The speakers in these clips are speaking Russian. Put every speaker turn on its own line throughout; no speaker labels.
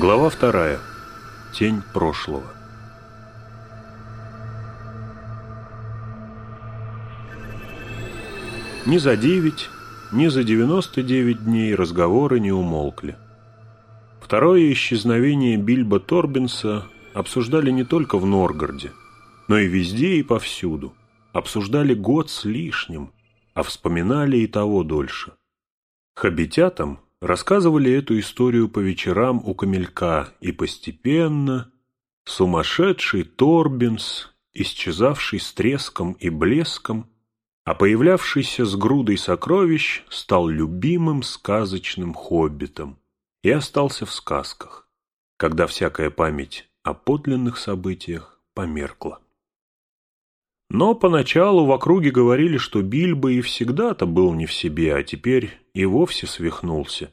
Глава вторая. Тень прошлого. Ни за девять, ни за девяносто девять дней разговоры не умолкли. Второе исчезновение Бильбо Торбинса обсуждали не только в Норгарде, но и везде и повсюду. Обсуждали год с лишним, а вспоминали и того дольше. Хоббитятам рассказывали эту историю по вечерам у камелька, и постепенно сумасшедший Торбинс, исчезавший с треском и блеском, а появлявшийся с грудой сокровищ, стал любимым сказочным хоббитом и остался в сказках, когда всякая память о подлинных событиях померкла. Но поначалу в округе говорили, что Бильбо и всегда-то был не в себе, а теперь и вовсе свихнулся.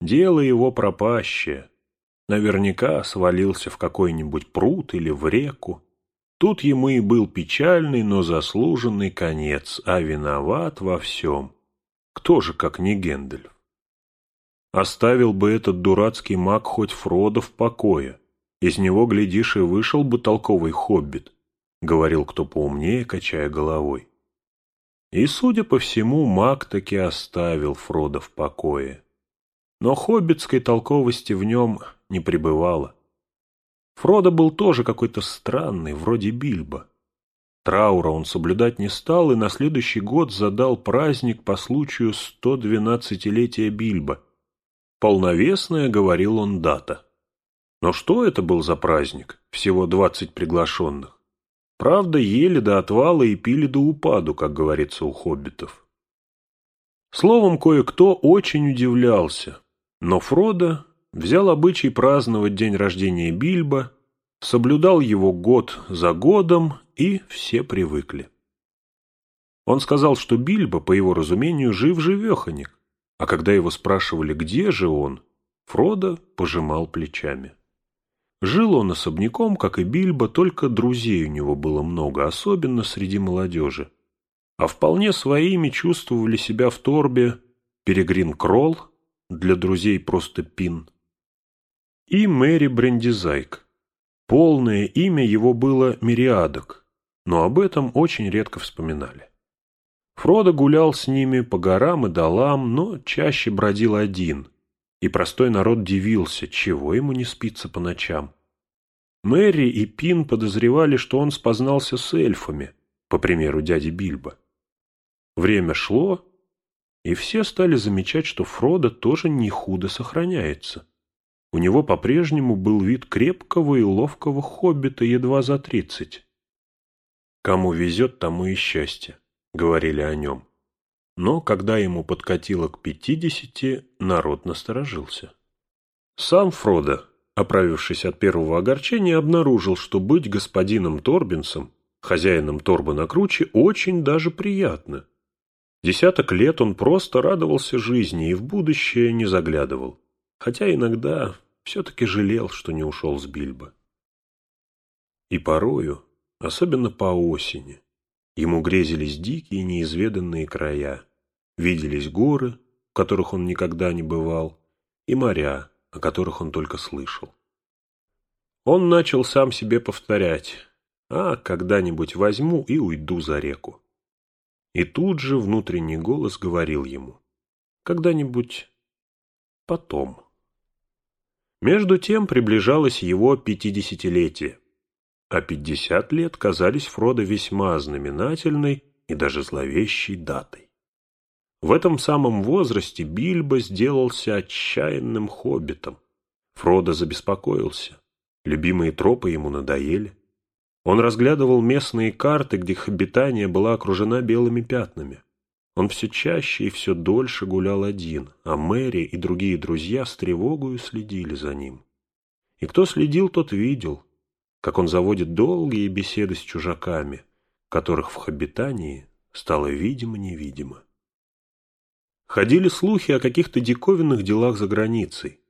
Дело его пропащее. Наверняка свалился в какой-нибудь пруд или в реку. Тут ему и был печальный, но заслуженный конец, а виноват во всем. Кто же, как не Гендальф? Оставил бы этот дурацкий маг хоть Фродо в покое. Из него, глядишь, и вышел бы толковый хоббит. — говорил кто поумнее, качая головой. И, судя по всему, маг таки оставил Фрода в покое. Но хоббитской толковости в нем не пребывало. Фродо был тоже какой-то странный, вроде Бильбо. Траура он соблюдать не стал и на следующий год задал праздник по случаю 112-летия Бильбо. Полновесная, говорил он, дата. Но что это был за праздник? Всего двадцать приглашенных. Правда, ели до отвала и пили до упаду, как говорится у хоббитов. Словом, кое-кто очень удивлялся, но Фродо взял обычай праздновать день рождения Бильбо, соблюдал его год за годом, и все привыкли. Он сказал, что Бильбо, по его разумению, жив-живеханик, а когда его спрашивали, где же он, Фродо пожимал плечами. Жил он особняком, как и Бильбо, только друзей у него было много, особенно среди молодежи. А вполне своими чувствовали себя в торбе Перегрин Кролл, для друзей просто Пин, и Мэри Брендизайк. Полное имя его было Мириадок, но об этом очень редко вспоминали. Фродо гулял с ними по горам и долам, но чаще бродил один, и простой народ дивился, чего ему не спится по ночам. Мэри и Пин подозревали, что он спознался с эльфами, по примеру дяди Бильбо. Время шло, и все стали замечать, что Фродо тоже не худо сохраняется. У него по-прежнему был вид крепкого и ловкого хоббита едва за тридцать. «Кому везет, тому и счастье», — говорили о нем но когда ему подкатило к пятидесяти, народ насторожился. Сам Фродо, оправившись от первого огорчения, обнаружил, что быть господином Торбинсом, хозяином Торба на круче, очень даже приятно. Десяток лет он просто радовался жизни и в будущее не заглядывал, хотя иногда все-таки жалел, что не ушел с Бильбо. И порою, особенно по осени, Ему грезились дикие неизведанные края, виделись горы, в которых он никогда не бывал, и моря, о которых он только слышал. Он начал сам себе повторять «А, когда-нибудь возьму и уйду за реку». И тут же внутренний голос говорил ему «Когда-нибудь потом». Между тем приближалось его пятидесятилетие а пятьдесят лет казались Фродо весьма знаменательной и даже зловещей датой. В этом самом возрасте Бильбо сделался отчаянным хоббитом. Фродо забеспокоился. Любимые тропы ему надоели. Он разглядывал местные карты, где их обитание была окружена белыми пятнами. Он все чаще и все дольше гулял один, а Мэри и другие друзья с тревогою следили за ним. И кто следил, тот видел — как он заводит долгие беседы с чужаками, которых в хоббитании стало видимо-невидимо. Ходили слухи о каких-то диковинных делах за границей.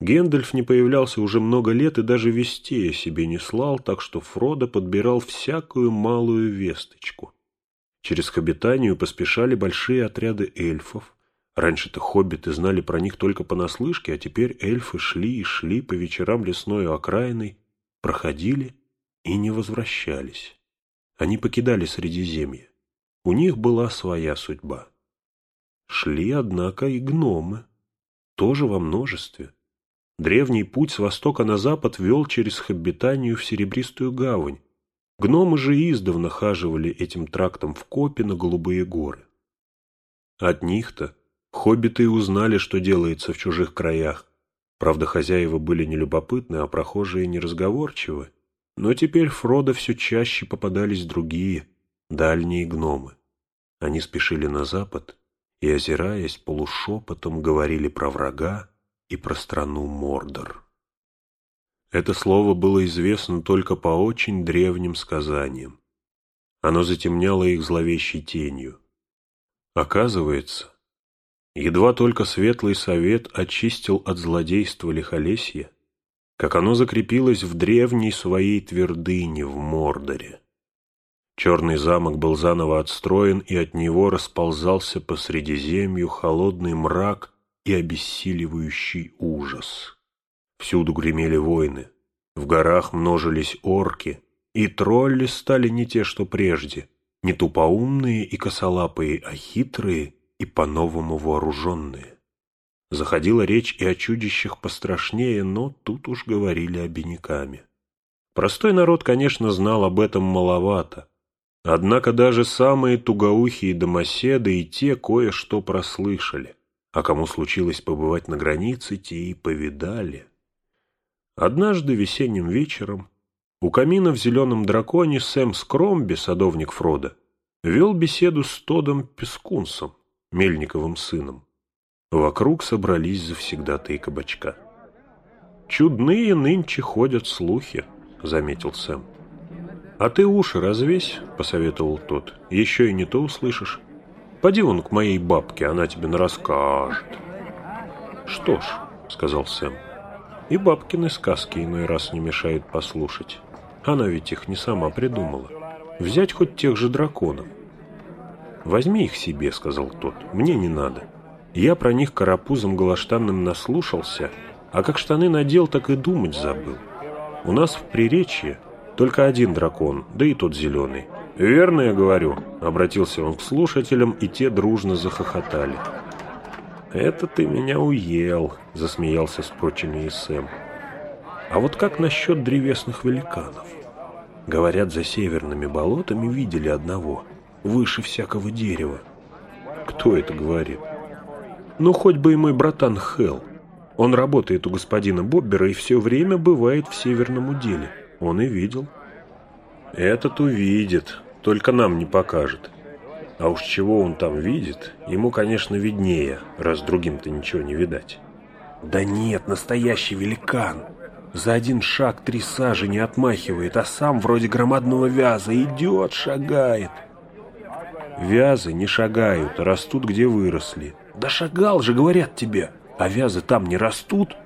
Гендальф не появлялся уже много лет и даже вестей о себе не слал, так что Фродо подбирал всякую малую весточку. Через Хоббитанию поспешали большие отряды эльфов, Раньше-то хоббиты знали про них только понаслышке, а теперь эльфы шли и шли по вечерам лесной окраиной, проходили и не возвращались. Они покидали Средиземье. У них была своя судьба. Шли, однако, и гномы, тоже во множестве. Древний путь с востока на запад вел через Хоббитанию в Серебристую гавань. Гномы же издавна хаживали этим трактом в копе на Голубые горы. От них-то хоббиты узнали, что делается в чужих краях. Правда, хозяева были не любопытны, а прохожие неразговорчивы. Но теперь Фродо все чаще попадались другие, дальние гномы. Они спешили на запад и, озираясь, полушепотом говорили про врага и про страну Мордор. Это слово было известно только по очень древним сказаниям. Оно затемняло их зловещей тенью. Оказывается, едва только Светлый Совет очистил от злодейства лихолесья, как оно закрепилось в древней своей твердыне в Мордоре. Черный замок был заново отстроен, и от него расползался по Средиземью холодный мрак и обессиливающий ужас. Всюду гремели войны, в горах множились орки, и тролли стали не те, что прежде, не тупоумные и косолапые, а хитрые и по-новому вооруженные. Заходила речь и о чудищах пострашнее, но тут уж говорили обиняками. Простой народ, конечно, знал об этом маловато, Однако даже самые тугоухие домоседы и те кое-что прослышали, а кому случилось побывать на границе, те и повидали. Однажды весенним вечером у камина в «Зеленом драконе» Сэм Скромби, садовник Фрода, вел беседу с Тодом Пескунсом, Мельниковым сыном. Вокруг собрались завсегдатые кабачка. «Чудные нынче ходят слухи», — заметил Сэм. «А ты уши развесь», — посоветовал тот. «Еще и не то услышишь. Поди вон к моей бабке, она тебе расскажет». «Что ж», — сказал Сэм, — «и бабкины сказки иной раз не мешает послушать. Она ведь их не сама придумала. Взять хоть тех же драконов». «Возьми их себе», — сказал тот, — «мне не надо. Я про них карапузом голоштанным наслушался, а как штаны надел, так и думать забыл. У нас в Приречье только один дракон, да и тот зеленый. «Верно я говорю», — обратился он к слушателям, и те дружно захохотали. «Это ты меня уел», — засмеялся с прочими и Сэм. «А вот как насчет древесных великанов? Говорят, за северными болотами видели одного, выше всякого дерева. Кто это говорит? Ну, хоть бы и мой братан Хелл. Он работает у господина Боббера и все время бывает в северном уделе. Он и видел. Этот увидит, только нам не покажет. А уж чего он там видит, ему, конечно, виднее, раз другим-то ничего не видать. Да нет, настоящий великан. За один шаг три сажи не отмахивает, а сам вроде громадного вяза идет, шагает. Вязы не шагают, а растут, где выросли. Да шагал же, говорят тебе, а вязы там не растут.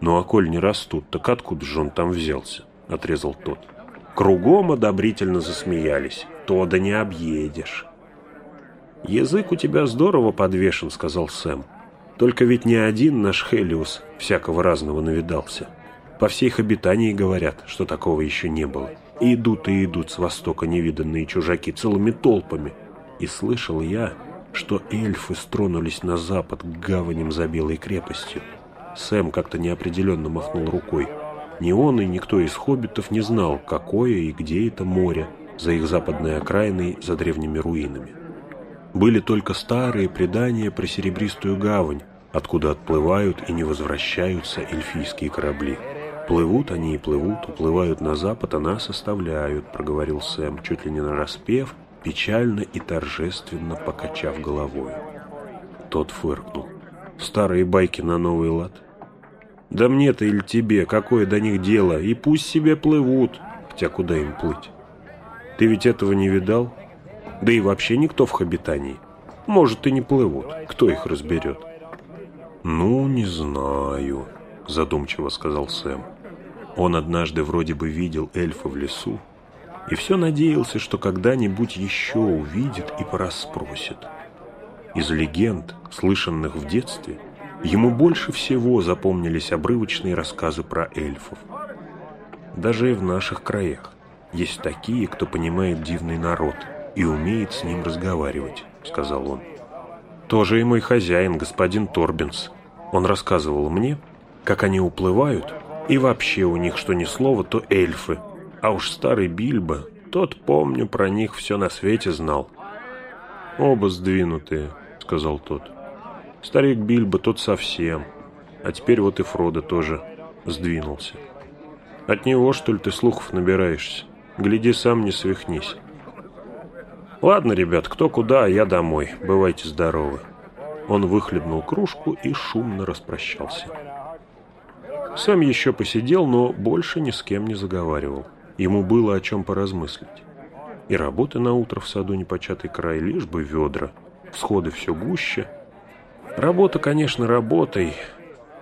Ну а коль не растут, так откуда же он там взялся? — отрезал тот. Кругом одобрительно засмеялись. То да не объедешь. «Язык у тебя здорово подвешен», — сказал Сэм. «Только ведь не один наш Хелиус всякого разного навидался. По всей их обитании говорят, что такого еще не было. И идут и идут с востока невиданные чужаки целыми толпами. И слышал я, что эльфы стронулись на запад к гаваням за Белой крепостью. Сэм как-то неопределенно махнул рукой. Ни он и никто из хоббитов не знал, какое и где это море, за их западной окраиной, за древними руинами. Были только старые предания про Серебристую гавань, откуда отплывают и не возвращаются эльфийские корабли. «Плывут они и плывут, уплывают на запад, а нас оставляют», — проговорил Сэм, чуть ли не нараспев, печально и торжественно покачав головой. Тот фыркнул. «Старые байки на новый лад?» Да мне-то или тебе, какое до них дело, и пусть себе плывут, хотя куда им плыть? Ты ведь этого не видал? Да и вообще никто в Хобитании. Может, и не плывут, кто их разберет? Ну, не знаю, задумчиво сказал Сэм. Он однажды вроде бы видел эльфа в лесу, и все надеялся, что когда-нибудь еще увидит и пораспросит. Из легенд, слышанных в детстве, ему больше всего запомнились обрывочные рассказы про эльфов. Даже и в наших краях есть такие, кто понимает дивный народ и умеет с ним разговаривать, сказал он. Тоже и мой хозяин, господин Торбинс. Он рассказывал мне, как они уплывают, и вообще у них что ни слово, то эльфы. А уж старый Бильбо, тот, помню, про них все на свете знал. «Оба сдвинутые», — сказал тот. «Старик Бильбо тот совсем, а теперь вот и Фродо тоже сдвинулся. От него, что ли, ты слухов набираешься? Гляди, сам не свихнись». «Ладно, ребят, кто куда, а я домой. Бывайте здоровы». Он выхлебнул кружку и шумно распрощался. Сам еще посидел, но больше ни с кем не заговаривал. Ему было о чем поразмыслить. И работы на утро в саду непочатый край, лишь бы ведра. Всходы все гуще. Работа, конечно, работой,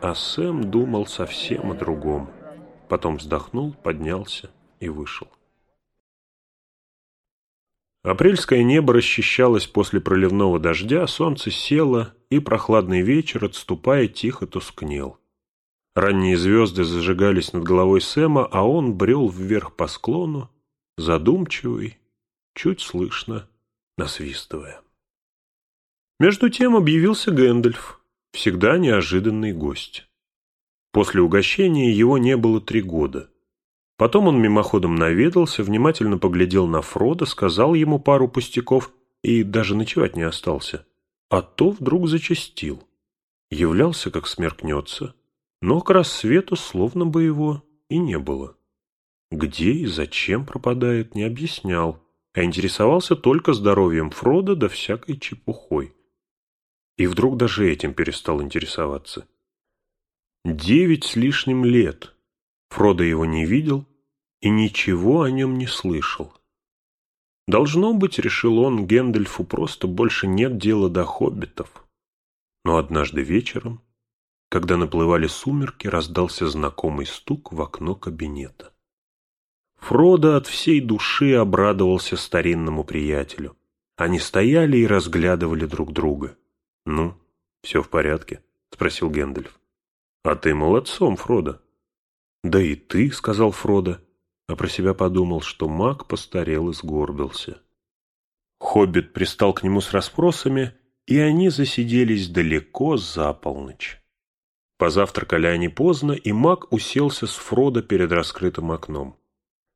а Сэм думал совсем о другом. Потом вздохнул, поднялся и вышел. Апрельское небо расчищалось после проливного дождя, солнце село, и прохладный вечер, отступая, тихо тускнел. Ранние звезды зажигались над головой Сэма, а он брел вверх по склону, задумчивый, чуть слышно, насвистывая. Между тем объявился Гэндальф, всегда неожиданный гость. После угощения его не было три года. Потом он мимоходом наведался, внимательно поглядел на Фрода, сказал ему пару пустяков и даже ночевать не остался. А то вдруг зачастил. Являлся, как смеркнется, но к рассвету словно бы его и не было. Где и зачем пропадает, не объяснял, а интересовался только здоровьем Фрода да всякой чепухой. И вдруг даже этим перестал интересоваться. Девять с лишним лет Фродо его не видел и ничего о нем не слышал. Должно быть, решил он, Гендальфу просто больше нет дела до хоббитов. Но однажды вечером когда наплывали сумерки, раздался знакомый стук в окно кабинета. Фродо от всей души обрадовался старинному приятелю. Они стояли и разглядывали друг друга. «Ну, все в порядке?» — спросил Гэндальф. «А ты молодцом, Фродо». «Да и ты», — сказал Фродо, а про себя подумал, что маг постарел и сгорбился. Хоббит пристал к нему с расспросами, и они засиделись далеко за полночь. Позавтракали они поздно, и маг уселся с Фродо перед раскрытым окном.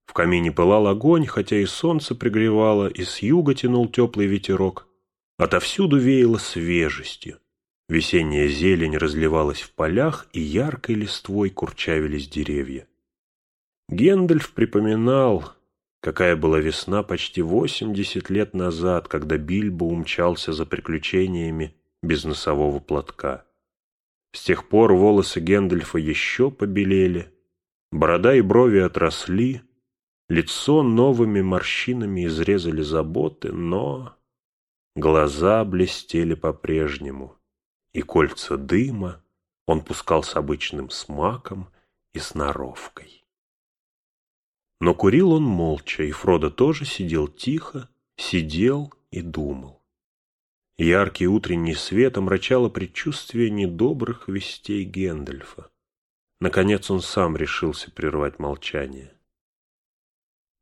В камине пылал огонь, хотя и солнце пригревало, и с юга тянул теплый ветерок. Отовсюду веяло свежестью. Весенняя зелень разливалась в полях, и яркой листвой курчавились деревья. Гендальф припоминал, какая была весна почти восемьдесят лет назад, когда Бильбо умчался за приключениями без носового платка. С тех пор волосы Гэндальфа еще побелели, борода и брови отросли, лицо новыми морщинами изрезали заботы, но глаза блестели по-прежнему, и кольца дыма он пускал с обычным смаком и сноровкой. Но курил он молча, и Фродо тоже сидел тихо, сидел и думал. Яркий утренний свет омрачало предчувствие недобрых вестей Гендальфа. Наконец он сам решился прервать молчание.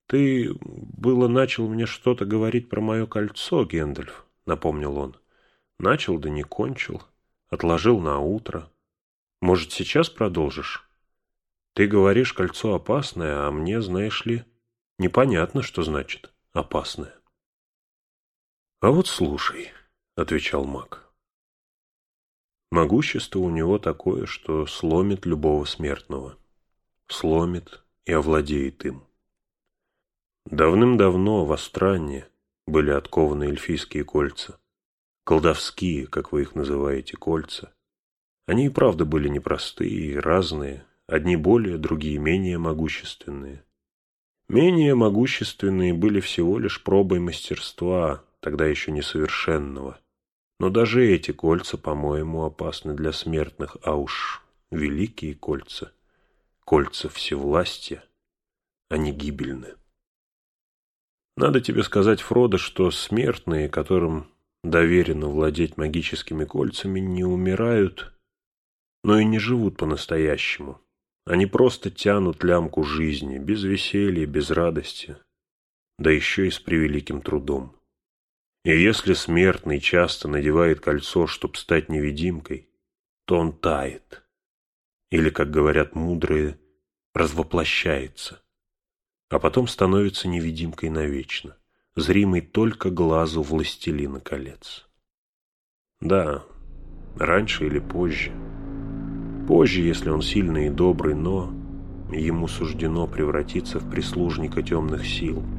«Ты было начал мне что-то говорить про мое кольцо, Гендальф», — напомнил он. «Начал, да не кончил. Отложил на утро. Может, сейчас продолжишь? Ты говоришь, кольцо опасное, а мне, знаешь ли, непонятно, что значит «опасное». А вот слушай» отвечал маг. Могущество у него такое, что сломит любого смертного. Сломит и овладеет им. Давным-давно в Астране были откованы эльфийские кольца. Колдовские, как вы их называете, кольца. Они и правда были непростые и разные, одни более, другие менее могущественные. Менее могущественные были всего лишь пробой мастерства, тогда еще несовершенного – но даже эти кольца, по-моему, опасны для смертных, а уж великие кольца, кольца всевластия, они гибельны. Надо тебе сказать, Фродо, что смертные, которым доверено владеть магическими кольцами, не умирают, но и не живут по-настоящему. Они просто тянут лямку жизни, без веселья, без радости, да еще и с превеликим трудом. И если смертный часто надевает кольцо, чтобы стать невидимкой, то он тает. Или, как говорят мудрые, развоплощается. А потом становится невидимкой навечно, зримой только глазу властелина колец. Да, раньше или позже. Позже, если он сильный и добрый, но ему суждено превратиться в прислужника темных сил –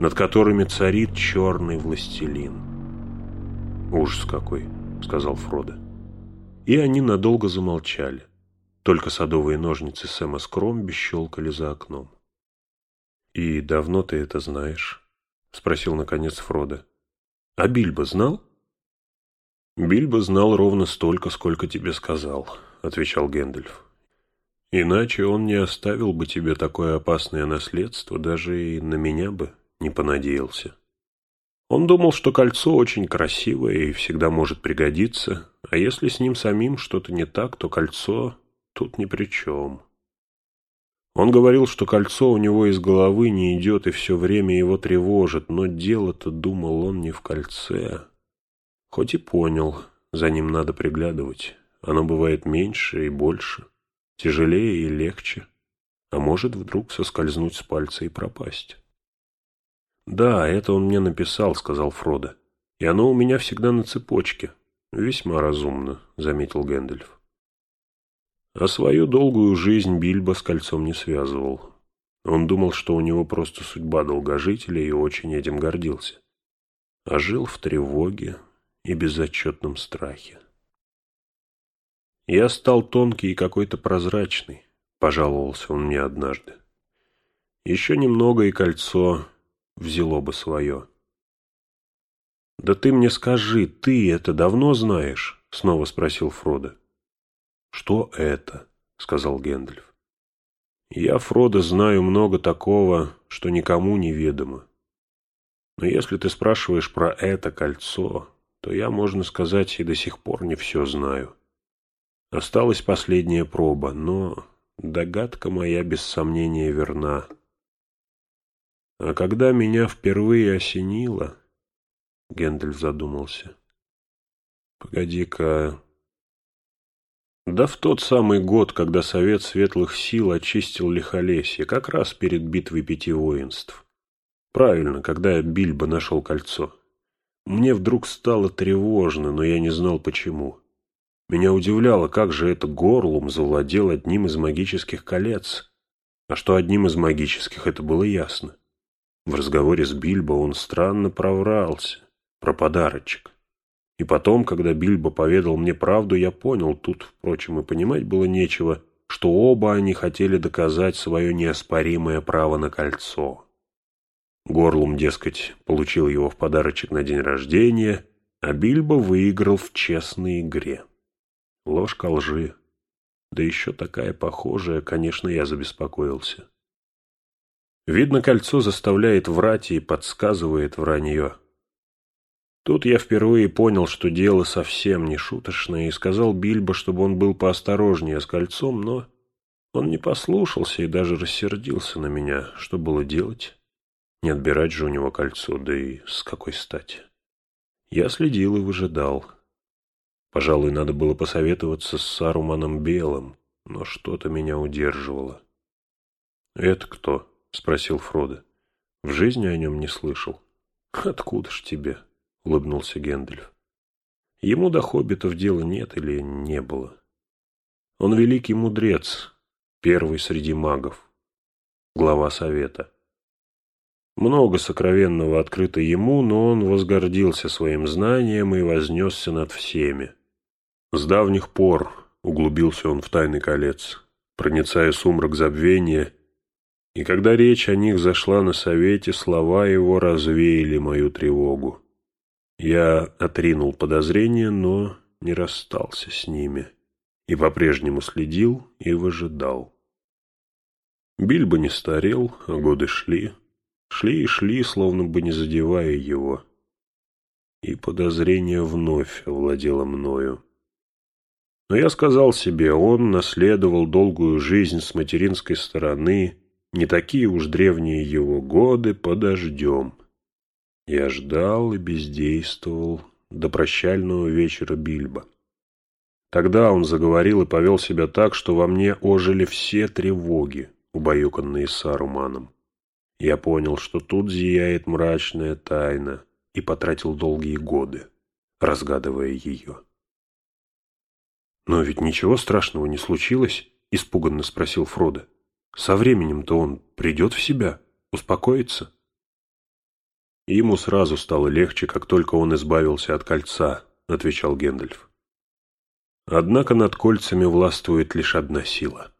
над которыми царит черный властелин. «Ужас какой!» — сказал Фродо. И они надолго замолчали. Только садовые ножницы Сэма Скромби щелкали за окном. «И давно ты это знаешь?» — спросил наконец Фродо. «А Бильбо знал?» «Бильбо знал ровно столько, сколько тебе сказал», — отвечал Гэндальф. «Иначе он не оставил бы тебе такое опасное наследство, даже и на меня бы не понадеялся. Он думал, что кольцо очень красивое и всегда может пригодиться, а если с ним самим что-то не так, то кольцо тут ни при чем. Он говорил, что кольцо у него из головы не идет и все время его тревожит, но дело-то, думал он, не в кольце. Хоть и понял, за ним надо приглядывать. Оно бывает меньше и больше, тяжелее и легче, а может вдруг соскользнуть с пальца и пропасть. «Да, это он мне написал», — сказал Фродо. «И оно у меня всегда на цепочке». «Весьма разумно», — заметил Гэндальф. А свою долгую жизнь Бильбо с кольцом не связывал. Он думал, что у него просто судьба долгожителя и очень этим гордился. А жил в тревоге и безотчетном страхе. «Я стал тонкий и какой-то прозрачный», — пожаловался он мне однажды. «Еще немного, и кольцо взяло бы свое. «Да ты мне скажи, ты это давно знаешь?» — снова спросил Фродо. «Что это?» — сказал Гэндальф. «Я, Фродо, знаю много такого, что никому не ведомо. Но если ты спрашиваешь про это кольцо, то я, можно сказать, и до сих пор не все знаю. Осталась последняя проба, но догадка моя без сомнения верна». А когда меня впервые осенило, Гендель задумался. Погоди-ка. Да в тот самый год, когда Совет Светлых Сил очистил Лихолесье, как раз перед битвой пяти воинств. Правильно, когда Бильбо нашел кольцо. Мне вдруг стало тревожно, но я не знал почему. Меня удивляло, как же это Горлум завладел одним из магических колец. А что одним из магических, это было ясно. В разговоре с Бильбо он странно проврался про подарочек. И потом, когда Бильбо поведал мне правду, я понял, тут, впрочем, и понимать было нечего, что оба они хотели доказать свое неоспоримое право на кольцо. Горлум, дескать, получил его в подарочек на день рождения, а Бильбо выиграл в честной игре. Ложка лжи. Да еще такая похожая, конечно, я забеспокоился. Видно, кольцо заставляет врать и подсказывает вранье. Тут я впервые понял, что дело совсем не шуточное, и сказал Бильбо, чтобы он был поосторожнее с кольцом, но он не послушался и даже рассердился на меня. Что было делать? Не отбирать же у него кольцо, да и с какой стати? Я следил и выжидал. Пожалуй, надо было посоветоваться с Саруманом Белым, но что-то меня удерживало. «Это кто?» — спросил Фродо. «В жизни о нем не слышал». «Откуда ж тебе?» — улыбнулся Гэндальф. «Ему до хоббитов дела нет или не было. Он великий мудрец, первый среди магов, глава совета. Много сокровенного открыто ему, но он возгордился своим знанием и вознесся над всеми. С давних пор углубился он в тайный колец, проницая сумрак забвения — и когда речь о них зашла на совете, слова его развеяли мою тревогу. Я отринул подозрения, но не расстался с ними и по-прежнему следил и выжидал. Бильбо не старел, а годы шли, шли и шли, словно бы не задевая его. И подозрение вновь овладело мною. Но я сказал себе, он наследовал долгую жизнь с материнской стороны, не такие уж древние его годы, подождем. Я ждал и бездействовал до прощального вечера Бильбо. Тогда он заговорил и повел себя так, что во мне ожили все тревоги, убаюканные Саруманом. Я понял, что тут зияет мрачная тайна, и потратил долгие годы, разгадывая ее. «Но ведь ничего страшного не случилось?» – испуганно спросил Фродо. «Со временем-то он придет в себя, успокоится?» «Ему сразу стало легче, как только он избавился от кольца», – отвечал Гендальф. «Однако над кольцами властвует лишь одна сила.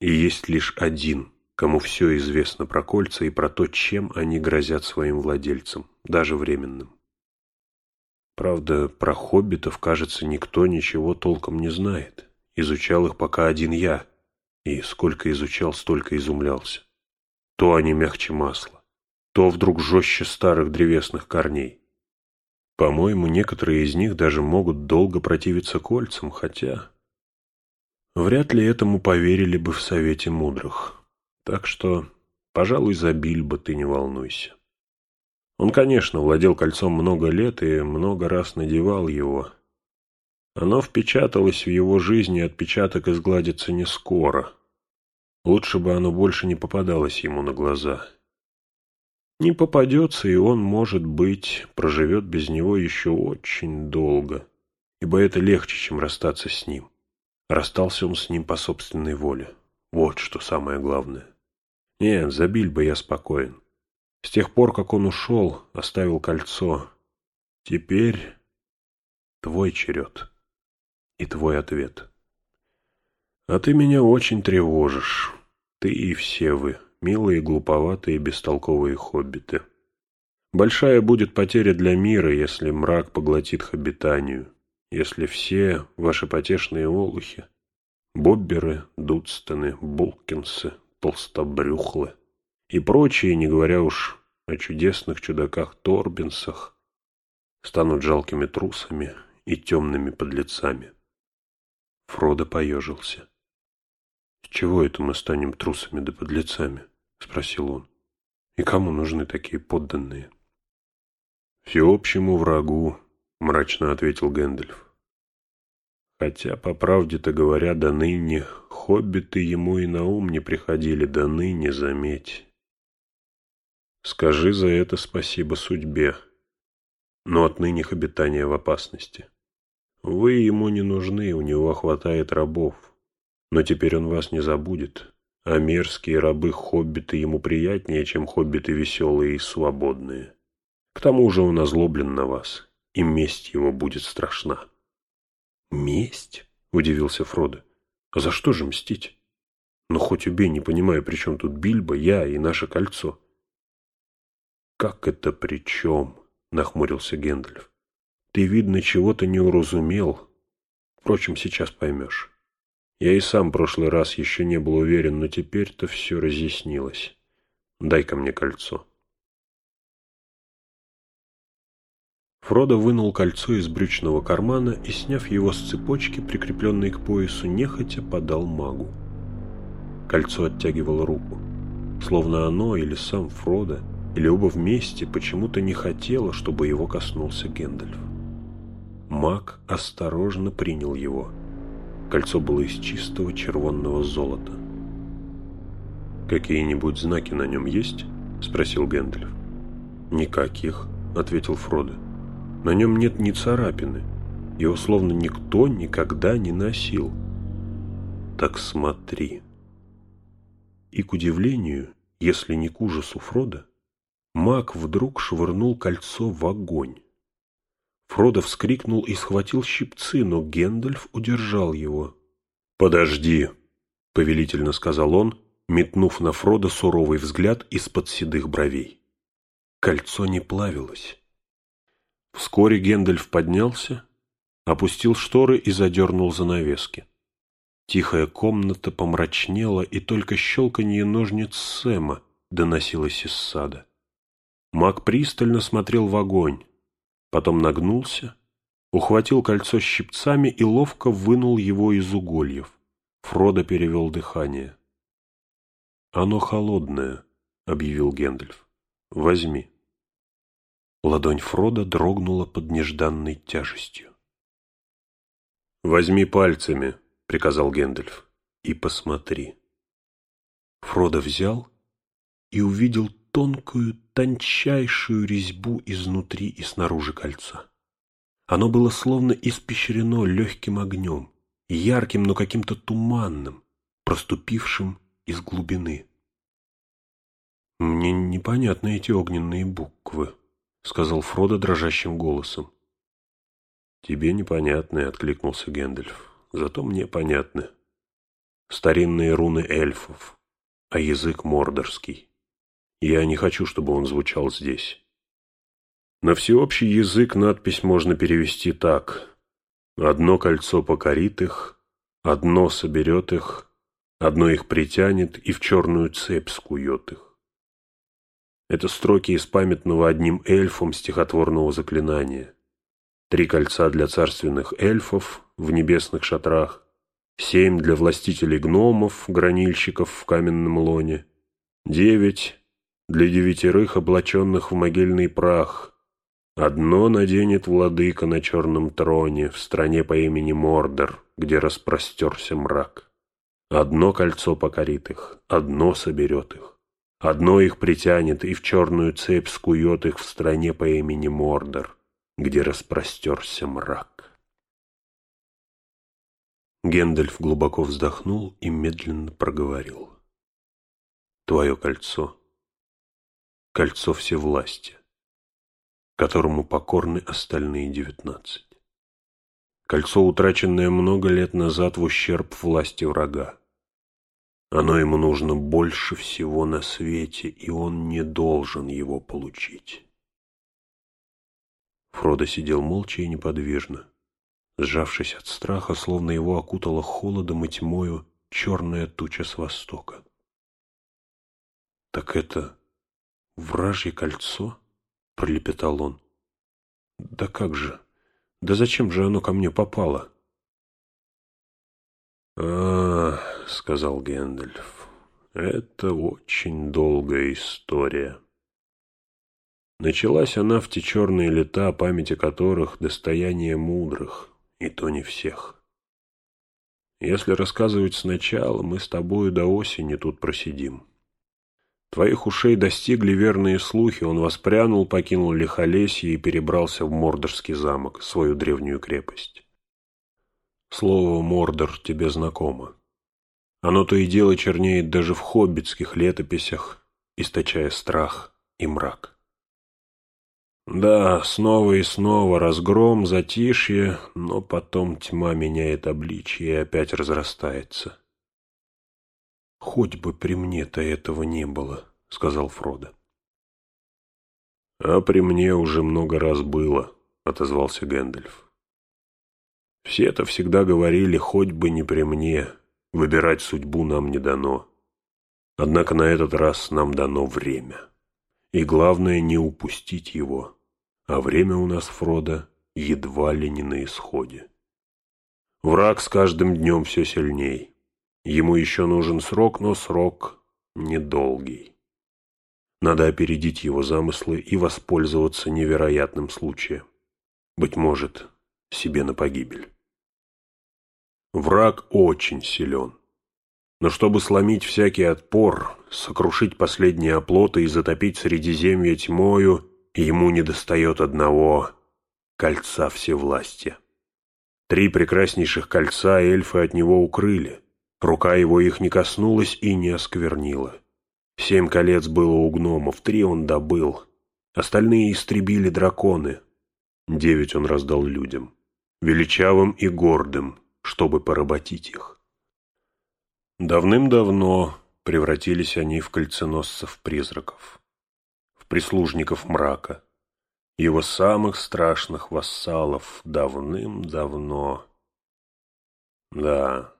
И есть лишь один, кому все известно про кольца и про то, чем они грозят своим владельцам, даже временным. Правда, про хоббитов, кажется, никто ничего толком не знает. Изучал их пока один я, и сколько изучал, столько изумлялся. То они мягче масла, то вдруг жестче старых древесных корней. По-моему, некоторые из них даже могут долго противиться кольцам, хотя... Вряд ли этому поверили бы в Совете Мудрых. Так что, пожалуй, за Бильбо ты не волнуйся. Он, конечно, владел кольцом много лет и много раз надевал его. Оно впечаталось в его жизни, отпечаток изгладится не скоро. Лучше бы оно больше не попадалось ему на глаза. Не попадется, и он, может быть, проживет без него еще очень долго, ибо это легче, чем расстаться с ним. Расстался он с ним по собственной воле. Вот что самое главное. Нет, за Бильбо я спокоен. С тех пор, как он ушел, оставил кольцо. Теперь твой черед и твой ответ. А ты меня очень тревожишь. Ты и все вы, милые, глуповатые, бестолковые хоббиты. Большая будет потеря для мира, если мрак поглотит хоббитанию, если все ваши потешные олухи, бобберы, дудстоны, булкинсы, толстобрюхлы, и прочие, не говоря уж о чудесных чудаках-торбинсах, станут жалкими трусами и темными подлецами. Фродо поежился. «С чего это мы станем трусами да подлецами?» — спросил он. «И кому нужны такие подданные?» «Всеобщему врагу», — мрачно ответил Гэндальф. «Хотя, по правде-то говоря, до ныне хоббиты ему и на ум не приходили, до ныне, заметь». Скажи за это спасибо судьбе. Но отныне их обитание в опасности. Вы ему не нужны, у него хватает рабов. Но теперь он вас не забудет. А мерзкие рабы-хоббиты ему приятнее, чем хоббиты веселые и свободные. К тому же он озлоблен на вас, и месть его будет страшна. «Месть?» — удивился Фродо. «А за что же мстить? Но хоть убей, не понимаю, при чем тут Бильбо, я и наше кольцо». «Как это при чем?» — нахмурился Гендальф. «Ты, видно, чего-то не уразумел. Впрочем, сейчас поймешь. Я и сам прошлый раз еще не был уверен, но теперь-то все разъяснилось. Дай-ка мне кольцо». Фродо вынул кольцо из брючного кармана и, сняв его с цепочки, прикрепленной к поясу, нехотя подал магу. Кольцо оттягивало руку. Словно оно или сам Фродо или оба вместе почему-то не хотела, чтобы его коснулся Гэндальф. Маг осторожно принял его. Кольцо было из чистого червонного золота. «Какие-нибудь знаки на нем есть?» — спросил Гэндальф. «Никаких», — ответил Фродо. «На нем нет ни царапины. Его словно никто никогда не носил». «Так смотри». И, к удивлению, если не к ужасу Фрода, Маг вдруг швырнул кольцо в огонь. Фродо вскрикнул и схватил щипцы, но Гендальф удержал его. «Подожди!» — повелительно сказал он, метнув на Фродо суровый взгляд из-под седых бровей. Кольцо не плавилось. Вскоре Гендальф поднялся, опустил шторы и задернул занавески. Тихая комната помрачнела, и только щелканье ножниц Сэма доносилось из сада. Маг пристально смотрел в огонь. Потом нагнулся, ухватил кольцо щипцами и ловко вынул его из угольев. Фродо перевел дыхание. «Оно холодное», — объявил Гэндальф. «Возьми». Ладонь Фрода дрогнула под нежданной тяжестью. «Возьми пальцами», — приказал Гэндальф, — «и посмотри». Фродо взял и увидел тонкую, тончайшую резьбу изнутри и снаружи кольца. Оно было словно испещрено легким огнем, ярким, но каким-то туманным, проступившим из глубины. «Мне непонятны эти огненные буквы», — сказал Фродо дрожащим голосом. «Тебе непонятны», — откликнулся Гэндальф. «Зато мне понятны. Старинные руны эльфов, а язык мордорский. Я не хочу, чтобы он звучал здесь. На всеобщий язык надпись можно перевести так. Одно кольцо покорит их, одно соберет их, одно их притянет и в черную цепь скует их. Это строки из памятного одним эльфом стихотворного заклинания. Три кольца для царственных эльфов в небесных шатрах, семь для властителей гномов, гранильщиков в каменном лоне, девять для девятерых, облаченных в могильный прах. Одно наденет владыка на черном троне в стране по имени Мордор, где распростерся мрак. Одно кольцо покорит их, одно соберет их. Одно их притянет и в черную цепь скует их в стране по имени Мордор, где распростерся мрак. Гендальф глубоко вздохнул и медленно проговорил. Твое кольцо, кольцо всевластия, которому покорны остальные девятнадцать. Кольцо, утраченное много лет назад в ущерб власти врага. Оно ему нужно больше всего на свете, и он не должен его получить. Фродо сидел молча и неподвижно, сжавшись от страха, словно его окутала холодом и тьмою черная туча с востока. «Так это вражье кольцо?» — пролепетал он. «Да как же? Да зачем же оно ко мне попало?» «А, — сказал Гэндальф, — это очень долгая история. Началась она в те черные лета, памяти которых — достояние мудрых, и то не всех. Если рассказывать сначала, мы с тобою до осени тут просидим. Твоих ушей достигли верные слухи, он воспрянул, покинул Лихолесье и перебрался в Мордорский замок, свою древнюю крепость. Слово «Мордор» тебе знакомо. Оно то и дело чернеет даже в хоббитских летописях, источая страх и мрак. Да, снова и снова разгром, затишье, но потом тьма меняет обличье и опять разрастается. «Хоть бы при мне-то этого не было», — сказал Фродо. «А при мне уже много раз было», — отозвался Гэндальф. Все-то всегда говорили, хоть бы не при мне, выбирать судьбу нам не дано. Однако на этот раз нам дано время. И главное не упустить его. А время у нас, Фродо, едва ли не на исходе. Враг с каждым днем все сильней. Ему еще нужен срок, но срок недолгий. Надо опередить его замыслы и воспользоваться невероятным случаем. Быть может, себе на погибель. Враг очень силен. Но чтобы сломить всякий отпор, сокрушить последние оплоты и затопить Средиземье тьмою, ему недостает одного — кольца всевластия. Три прекраснейших кольца эльфы от него укрыли. Рука его их не коснулась и не осквернила. Семь колец было у гномов, три он добыл. Остальные истребили драконы. Девять он раздал людям, величавым и гордым, чтобы поработить их. Давным-давно превратились они в кольценосцев-призраков, в прислужников мрака, его самых страшных вассалов давным-давно. Да,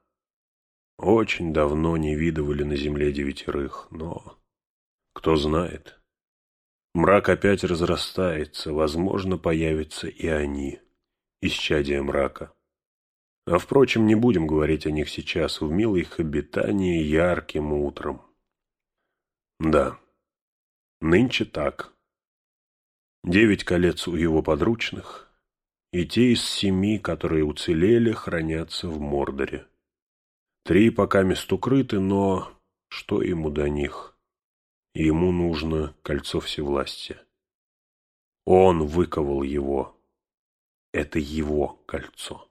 очень давно не видывали на земле девятерых, но кто знает, Мрак опять разрастается, возможно, появятся и они, исчадие мрака. А, впрочем, не будем говорить о них сейчас, в милой их обитании ярким утром. Да, нынче так. Девять колец у его подручных, и те из семи, которые уцелели, хранятся в Мордоре. Три пока мест укрыты, но что ему до них? Ему нужно кольцо всевластия. Он выковал его. Это его кольцо.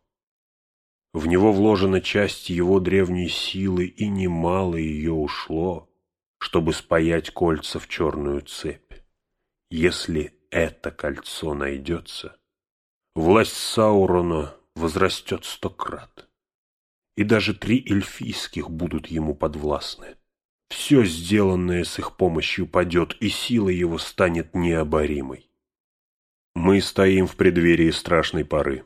В него вложена часть его древней силы, и немало ее ушло, чтобы спаять кольца в черную цепь. Если это кольцо найдется, власть Саурона возрастет сто крат, и даже три эльфийских будут ему подвластны. Все сделанное с их помощью падет, и сила его станет необоримой. Мы стоим в преддверии страшной поры.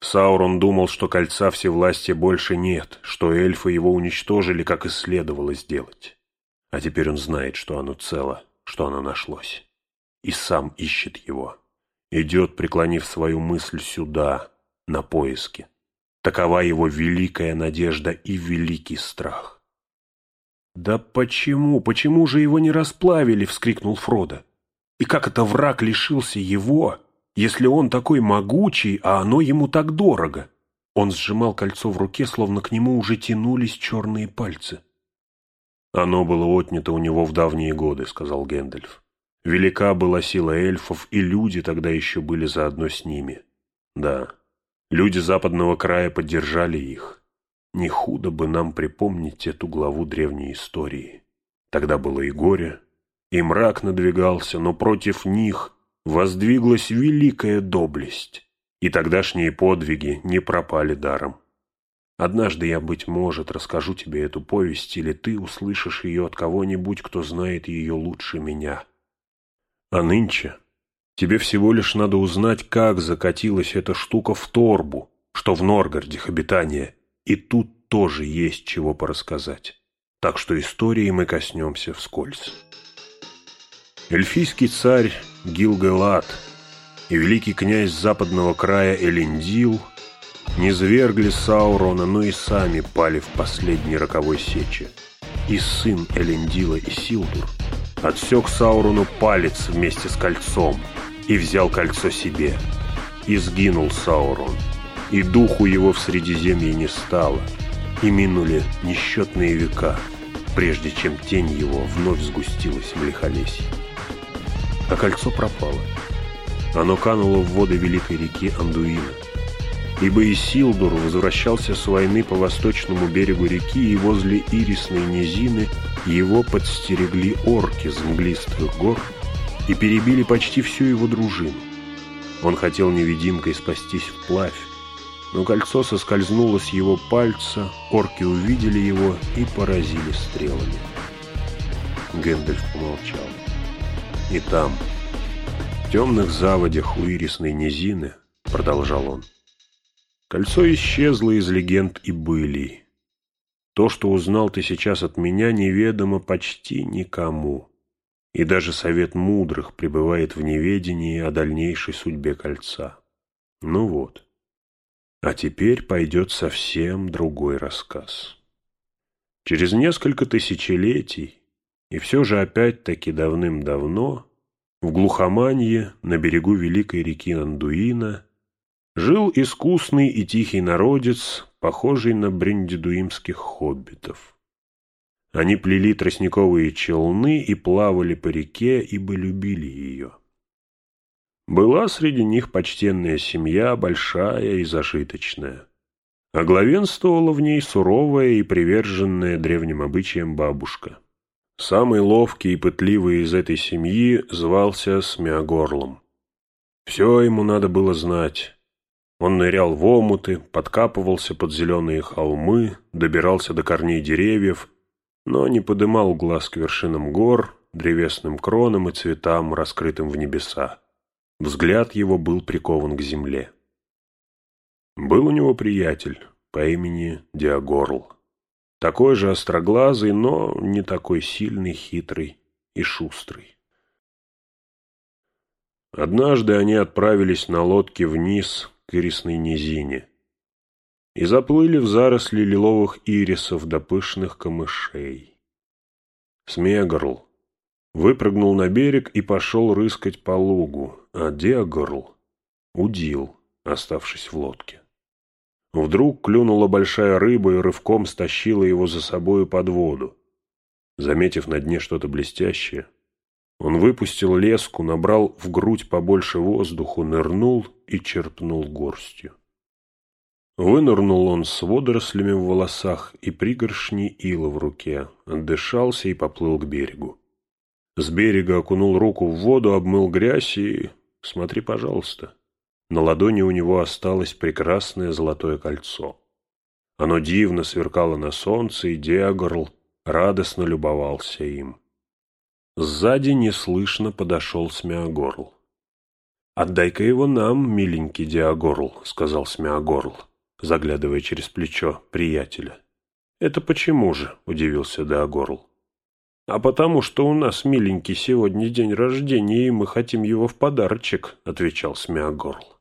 Саурон думал, что кольца всевластия больше нет, что эльфы его уничтожили, как и следовало сделать. А теперь он знает, что оно цело, что оно нашлось и сам ищет его. Идет, преклонив свою мысль сюда, на поиски. Такова его великая надежда и великий страх. «Да почему, почему же его не расплавили?» — вскрикнул Фродо. «И как это враг лишился его, если он такой могучий, а оно ему так дорого?» Он сжимал кольцо в руке, словно к нему уже тянулись черные пальцы. «Оно было отнято у него в давние годы», — сказал Гэндальф. Велика была сила эльфов, и люди тогда еще были заодно с ними. Да, люди западного края поддержали их. Не худо бы нам припомнить эту главу древней истории. Тогда было и горе, и мрак надвигался, но против них воздвиглась великая доблесть, и тогдашние подвиги не пропали даром. Однажды я, быть может, расскажу тебе эту повесть, или ты услышишь ее от кого-нибудь, кто знает ее лучше меня. А нынче тебе всего лишь надо узнать, как закатилась эта штука в торбу, что в Норгарде обитание, и тут тоже есть чего порассказать. Так что истории мы коснемся вскользь. Эльфийский царь Гилгалат и великий князь западного края Элендил не звергли Саурона, но и сами пали в последней роковой сече. И сын Элендила и Силдур – отсек Саурону палец вместе с кольцом и взял кольцо себе. И сгинул Саурон, и духу его в Средиземье не стало, и минули несчетные века, прежде чем тень его вновь сгустилась в лихолесье. А кольцо пропало. Оно кануло в воды великой реки Андуина. Ибо Исилдур возвращался с войны по восточному берегу реки, и возле Ирисной низины его подстерегли орки с мглистых гор и перебили почти всю его дружину. Он хотел невидимкой спастись вплавь, но кольцо соскользнуло с его пальца, орки увидели его и поразили стрелами. Гэндальф помолчал. И там, в темных заводях у ирисной низины, продолжал он, кольцо исчезло из легенд и былий, то, что узнал ты сейчас от меня, неведомо почти никому. И даже совет мудрых пребывает в неведении о дальнейшей судьбе кольца. Ну вот. А теперь пойдет совсем другой рассказ. Через несколько тысячелетий, и все же опять-таки давным-давно, в глухоманье на берегу великой реки Андуина жил искусный и тихий народец, похожий на брендидуимских хоббитов. Они плели тростниковые челны и плавали по реке, ибо любили ее. Была среди них почтенная семья, большая и зажиточная. А главенствовала в ней суровая и приверженная древним обычаям бабушка. Самый ловкий и пытливый из этой семьи звался Смеогорлом. Все ему надо было знать, он нырял в омуты, подкапывался под зеленые холмы, добирался до корней деревьев, но не подымал глаз к вершинам гор, древесным кронам и цветам, раскрытым в небеса. Взгляд его был прикован к земле. Был у него приятель по имени Диагорл. Такой же остроглазый, но не такой сильный, хитрый и шустрый. Однажды они отправились на лодке вниз к ирисной низине и заплыли в заросли лиловых ирисов до пышных камышей. Смегарл выпрыгнул на берег и пошел рыскать по лугу, а Диагорл удил, оставшись в лодке. Вдруг клюнула большая рыба и рывком стащила его за собою под воду. Заметив на дне что-то блестящее, он выпустил леску, набрал в грудь побольше воздуху, нырнул и черпнул горстью. Вынырнул он с водорослями в волосах и пригоршней ила в руке, отдышался и поплыл к берегу. С берега окунул руку в воду, обмыл грязь и... Смотри, пожалуйста. На ладони у него осталось прекрасное золотое кольцо. Оно дивно сверкало на солнце, и Диагорл радостно любовался им. Сзади неслышно подошел Смеогорл. «Отдай-ка его нам, миленький Диагорл», — сказал Смеогорл, заглядывая через плечо приятеля. «Это почему же?» — удивился Диагорл. «А потому что у нас, миленький, сегодня день рождения, и мы хотим его в подарочек», — отвечал Смеогорл.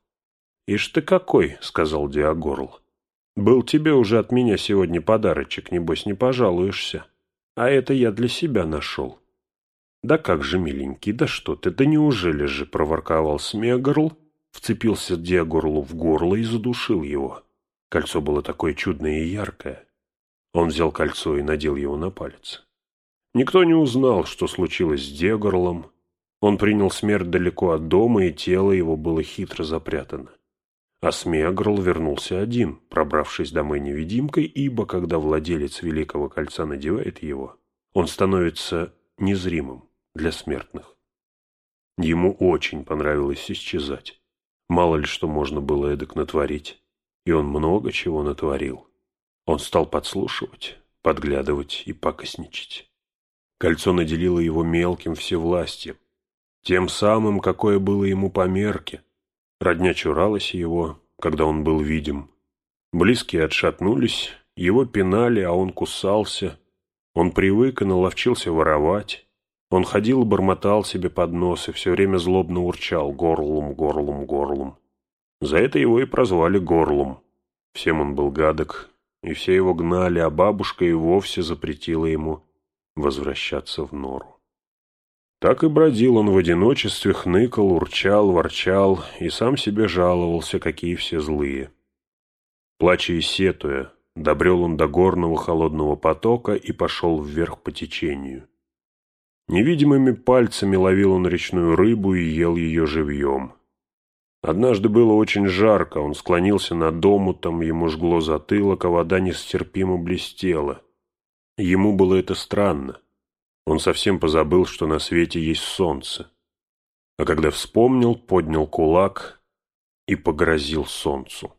«Ишь ты какой!» — сказал Диагорл. «Был тебе уже от меня сегодня подарочек, небось не пожалуешься. А это я для себя нашел». «Да как же, миленький, да что ты, да неужели же?» — проворковал Смегорл, вцепился Диагорлу в горло и задушил его. Кольцо было такое чудное и яркое. Он взял кольцо и надел его на палец. Никто не узнал, что случилось с Диагорлом. Он принял смерть далеко от дома, и тело его было хитро запрятано. А Смеагрл вернулся один, пробравшись домой невидимкой, ибо когда владелец Великого Кольца надевает его, он становится незримым для смертных. Ему очень понравилось исчезать. Мало ли что можно было эдак натворить. И он много чего натворил. Он стал подслушивать, подглядывать и пакостничать. Кольцо наделило его мелким всевластием, тем самым, какое было ему по мерке, Родня чуралась его, когда он был видим. Близкие отшатнулись, его пинали, а он кусался. Он привык и наловчился воровать. Он ходил и бормотал себе под нос и все время злобно урчал горлом, горлом, горлом. За это его и прозвали горлом. Всем он был гадок, и все его гнали, а бабушка и вовсе запретила ему возвращаться в нору. Так и бродил он в одиночестве, хныкал, урчал, ворчал и сам себе жаловался, какие все злые. Плача и сетуя, добрел он до горного холодного потока и пошел вверх по течению. Невидимыми пальцами ловил он речную рыбу и ел ее живьем. Однажды было очень жарко, он склонился над омутом, ему жгло затылок, а вода нестерпимо блестела. Ему было это странно. Он совсем позабыл, что на свете есть солнце. А когда вспомнил, поднял кулак и погрозил солнцу.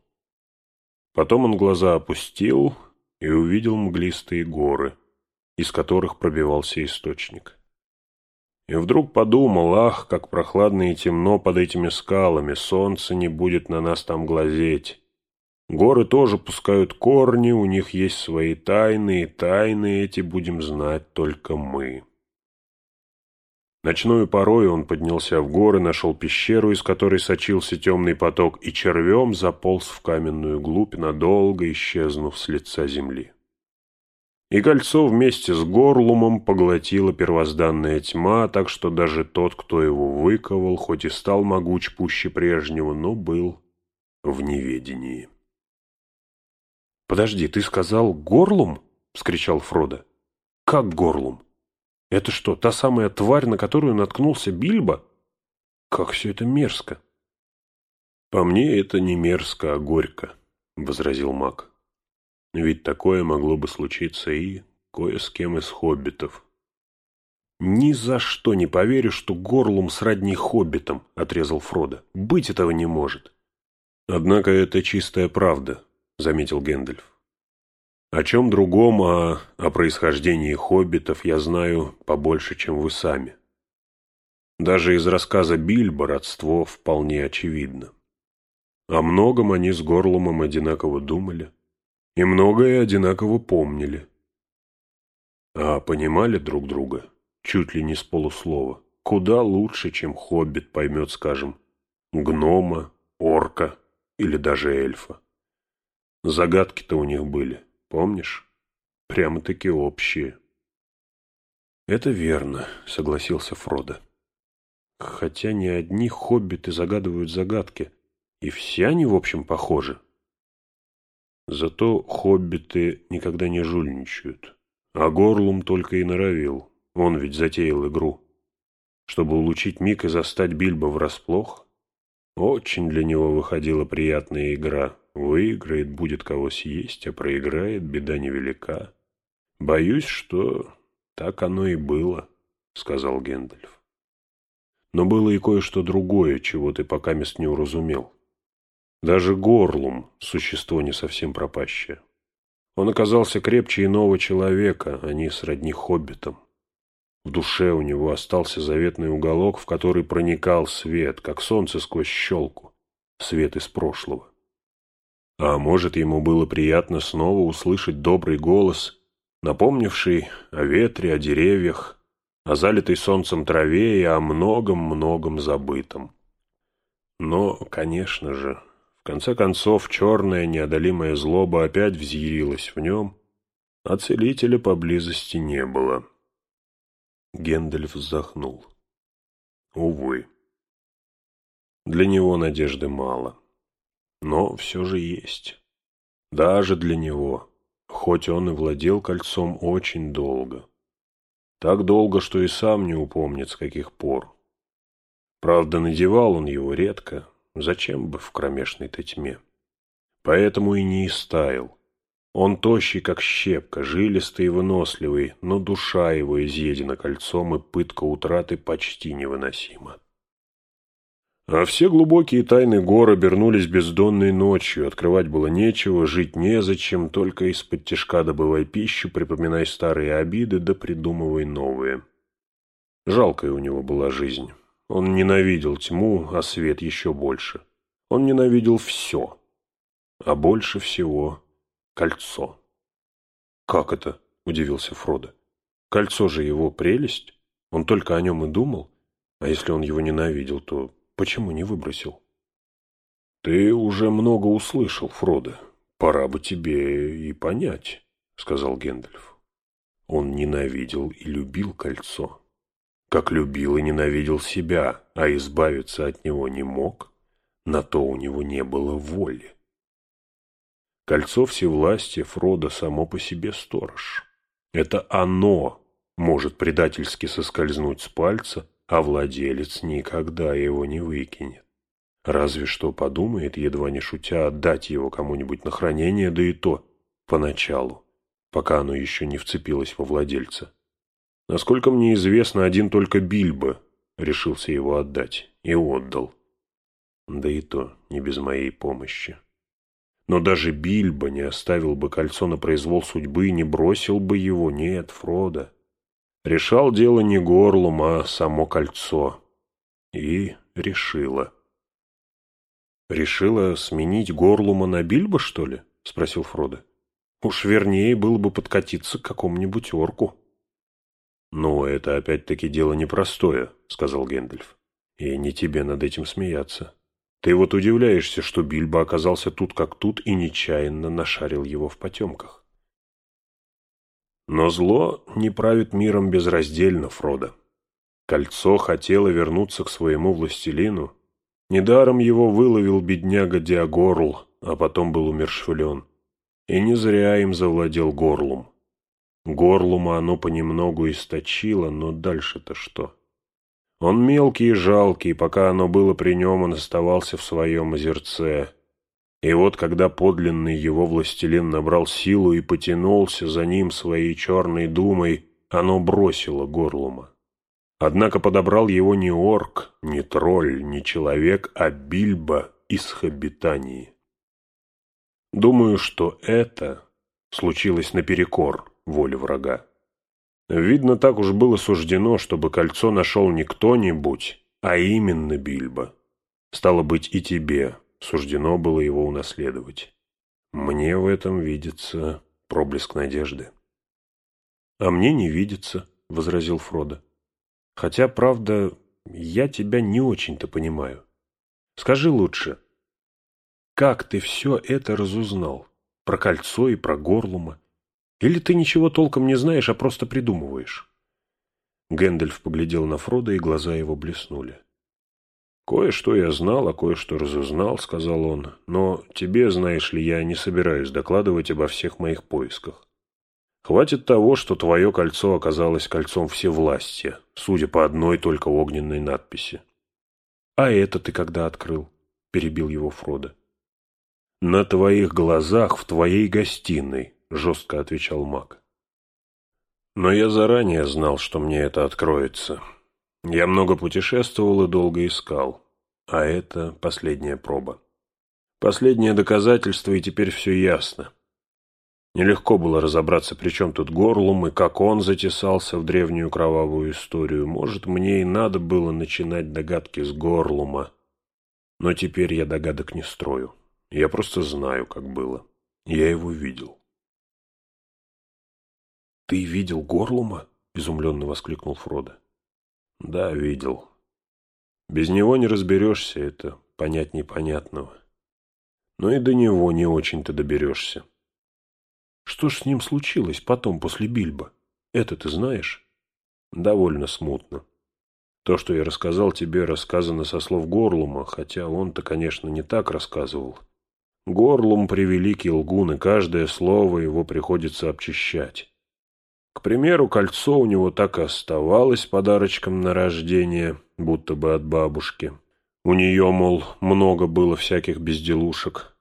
Потом он глаза опустил и увидел мглистые горы, из которых пробивался источник. И вдруг подумал, ах, как прохладно и темно под этими скалами, солнце не будет на нас там глазеть. Горы тоже пускают корни, у них есть свои тайны, и тайны эти будем знать только мы. Ночную порой он поднялся в горы, нашел пещеру, из которой сочился темный поток, и червем заполз в каменную глубь, надолго исчезнув с лица земли. И кольцо вместе с горлумом поглотила первозданная тьма, так что даже тот, кто его выковал, хоть и стал могуч пуще прежнего, но был в неведении. «Подожди, ты сказал горлум?» — вскричал Фродо. «Как горлум? Это что, та самая тварь, на которую наткнулся Бильбо? Как все это мерзко!» «По мне это не мерзко, а горько», — возразил маг. «Ведь такое могло бы случиться и кое с кем из хоббитов». «Ни за что не поверю, что горлум сродни хоббитам», — отрезал Фродо. «Быть этого не может». «Однако это чистая правда», — заметил Гэндальф. «О чем другом, а о происхождении хоббитов я знаю побольше, чем вы сами. Даже из рассказа Бильбо родство вполне очевидно. О многом они с Горлумом одинаково думали, и многое одинаково помнили. А понимали друг друга чуть ли не с полуслова, куда лучше, чем хоббит поймет, скажем, гнома, орка или даже эльфа. Загадки-то у них были, помнишь? Прямо-таки общие. «Это верно», — согласился Фродо. «Хотя не одни хоббиты загадывают загадки, и все они, в общем, похожи. Зато хоббиты никогда не жульничают, а Горлум только и норовил, он ведь затеял игру. Чтобы улучить миг и застать Бильбо врасплох, очень для него выходила приятная игра. Выиграет, будет кого съесть, а проиграет, беда невелика. Боюсь, что так оно и было, — сказал Гэндальф. Но было и кое-что другое, чего ты пока мест не уразумел. Даже Горлум — существо не совсем пропащее. Он оказался крепче иного человека, а не сродни хоббитам. В душе у него остался заветный уголок, в который проникал свет, как солнце сквозь щелку, свет из прошлого. А может, ему было приятно снова услышать добрый голос, напомнивший о ветре, о деревьях, о залитой солнцем траве и о многом-многом забытом. Но, конечно же, конце концов, черная неодолимая злоба опять взъярилась в нем, а целителя поблизости не было. Гендальф вздохнул. Увы. Для него надежды мало. Но все же есть. Даже для него, хоть он и владел кольцом очень долго. Так долго, что и сам не упомнит, с каких пор. Правда, надевал он его редко, зачем бы в кромешной-то тьме. Поэтому и не истаял, он тощий, как щепка, жилистый и выносливый, но душа его изъедена кольцом, и пытка утраты почти невыносима. А все глубокие тайны гор обернулись бездонной ночью, открывать было нечего, жить незачем, только из-под тишка добывай пищу, припоминай старые обиды, да придумывай новые. Жалкая у него была жизнь. Он ненавидел тьму, а свет еще больше. Он ненавидел все, а больше всего кольцо. «Как это?» – удивился Фродо. «Кольцо же его прелесть. Он только о нем и думал. А если он его ненавидел, то почему не выбросил?» «Ты уже много услышал, Фродо. Пора бы тебе и понять», — сказал Гендальф. Он ненавидел и любил кольцо. Как любил и ненавидел себя, а избавиться от него не мог, на то у него не было воли. Кольцо всевластия Фрода само по себе сторож. Это оно может предательски соскользнуть с пальца, а владелец никогда его не выкинет. Разве что подумает, едва не шутя, отдать его кому-нибудь на хранение, да и то поначалу, пока оно еще не вцепилось во владельца. Насколько мне известно, один только Бильбо решился его отдать и отдал. Да и то не без моей помощи. Но даже Бильбо не оставил бы кольцо на произвол судьбы и не бросил бы его. Нет, Фродо. Решал дело не горлом, а само кольцо. И решила. «Решила сменить горлума на Бильбо, что ли?» — спросил Фродо. «Уж вернее было бы подкатиться к какому-нибудь орку». «Ну, это опять-таки дело непростое», — сказал Гэндальф. «И не тебе над этим смеяться. Ты вот удивляешься, что Бильбо оказался тут как тут и нечаянно нашарил его в потемках. Но зло не правит миром безраздельно, Фродо. Кольцо хотело вернуться к своему властелину. Недаром его выловил бедняга Диагорл, а потом был умершвлен. И не зря им завладел горлум. Горлума оно понемногу источило, но дальше-то что? Он мелкий и жалкий, пока оно было при нем, он оставался в своем озерце. И вот, когда подлинный его властелин набрал силу и потянулся за ним своей черной думой, оно бросило горлума. Однако подобрал его не орк, не тролль, не человек, а Бильбо из Хоббитании. Думаю, что это случилось наперекор воле врага. Видно, так уж было суждено, чтобы кольцо нашел не кто-нибудь, а именно Бильбо. Стало быть, и тебе суждено было его унаследовать. Мне в этом видится проблеск надежды. — А мне не видится, — возразил Фродо. Хотя, правда, я тебя не очень-то понимаю. Скажи лучше, как ты все это разузнал? Про кольцо и про горлума? Или ты ничего толком не знаешь, а просто придумываешь?» Гэндальф поглядел на Фрода, и глаза его блеснули. «Кое-что я знал, а кое-что разузнал», — сказал он. «Но тебе, знаешь ли, я не собираюсь докладывать обо всех моих поисках. Хватит того, что твое кольцо оказалось кольцом всевластия, судя по одной только огненной надписи. «А это ты когда открыл?» — перебил его Фродо. «На твоих глазах в твоей гостиной», — жестко отвечал маг. «Но я заранее знал, что мне это откроется. Я много путешествовал и долго искал, а это последняя проба. Последнее доказательство, и теперь все ясно. Нелегко было разобраться, при чем тут горлум и как он затесался в древнюю кровавую историю. Может, мне и надо было начинать догадки с горлума. Но теперь я догадок не строю. Я просто знаю, как было. Я его видел. «Ты видел горлума?» — изумленно воскликнул Фродо. «Да, видел. Без него не разберешься, это понять непонятного. Но и до него не очень-то доберешься. Что ж с ним случилось потом, после Бильбо? Это ты знаешь? Довольно смутно. То, что я рассказал тебе, рассказано со слов Горлума, хотя он-то, конечно, не так рассказывал. Горлум превеликий лгун, и каждое слово его приходится обчищать. К примеру, кольцо у него так и оставалось подарочком на рождение, будто бы от бабушки. У нее, мол, много было всяких безделушек,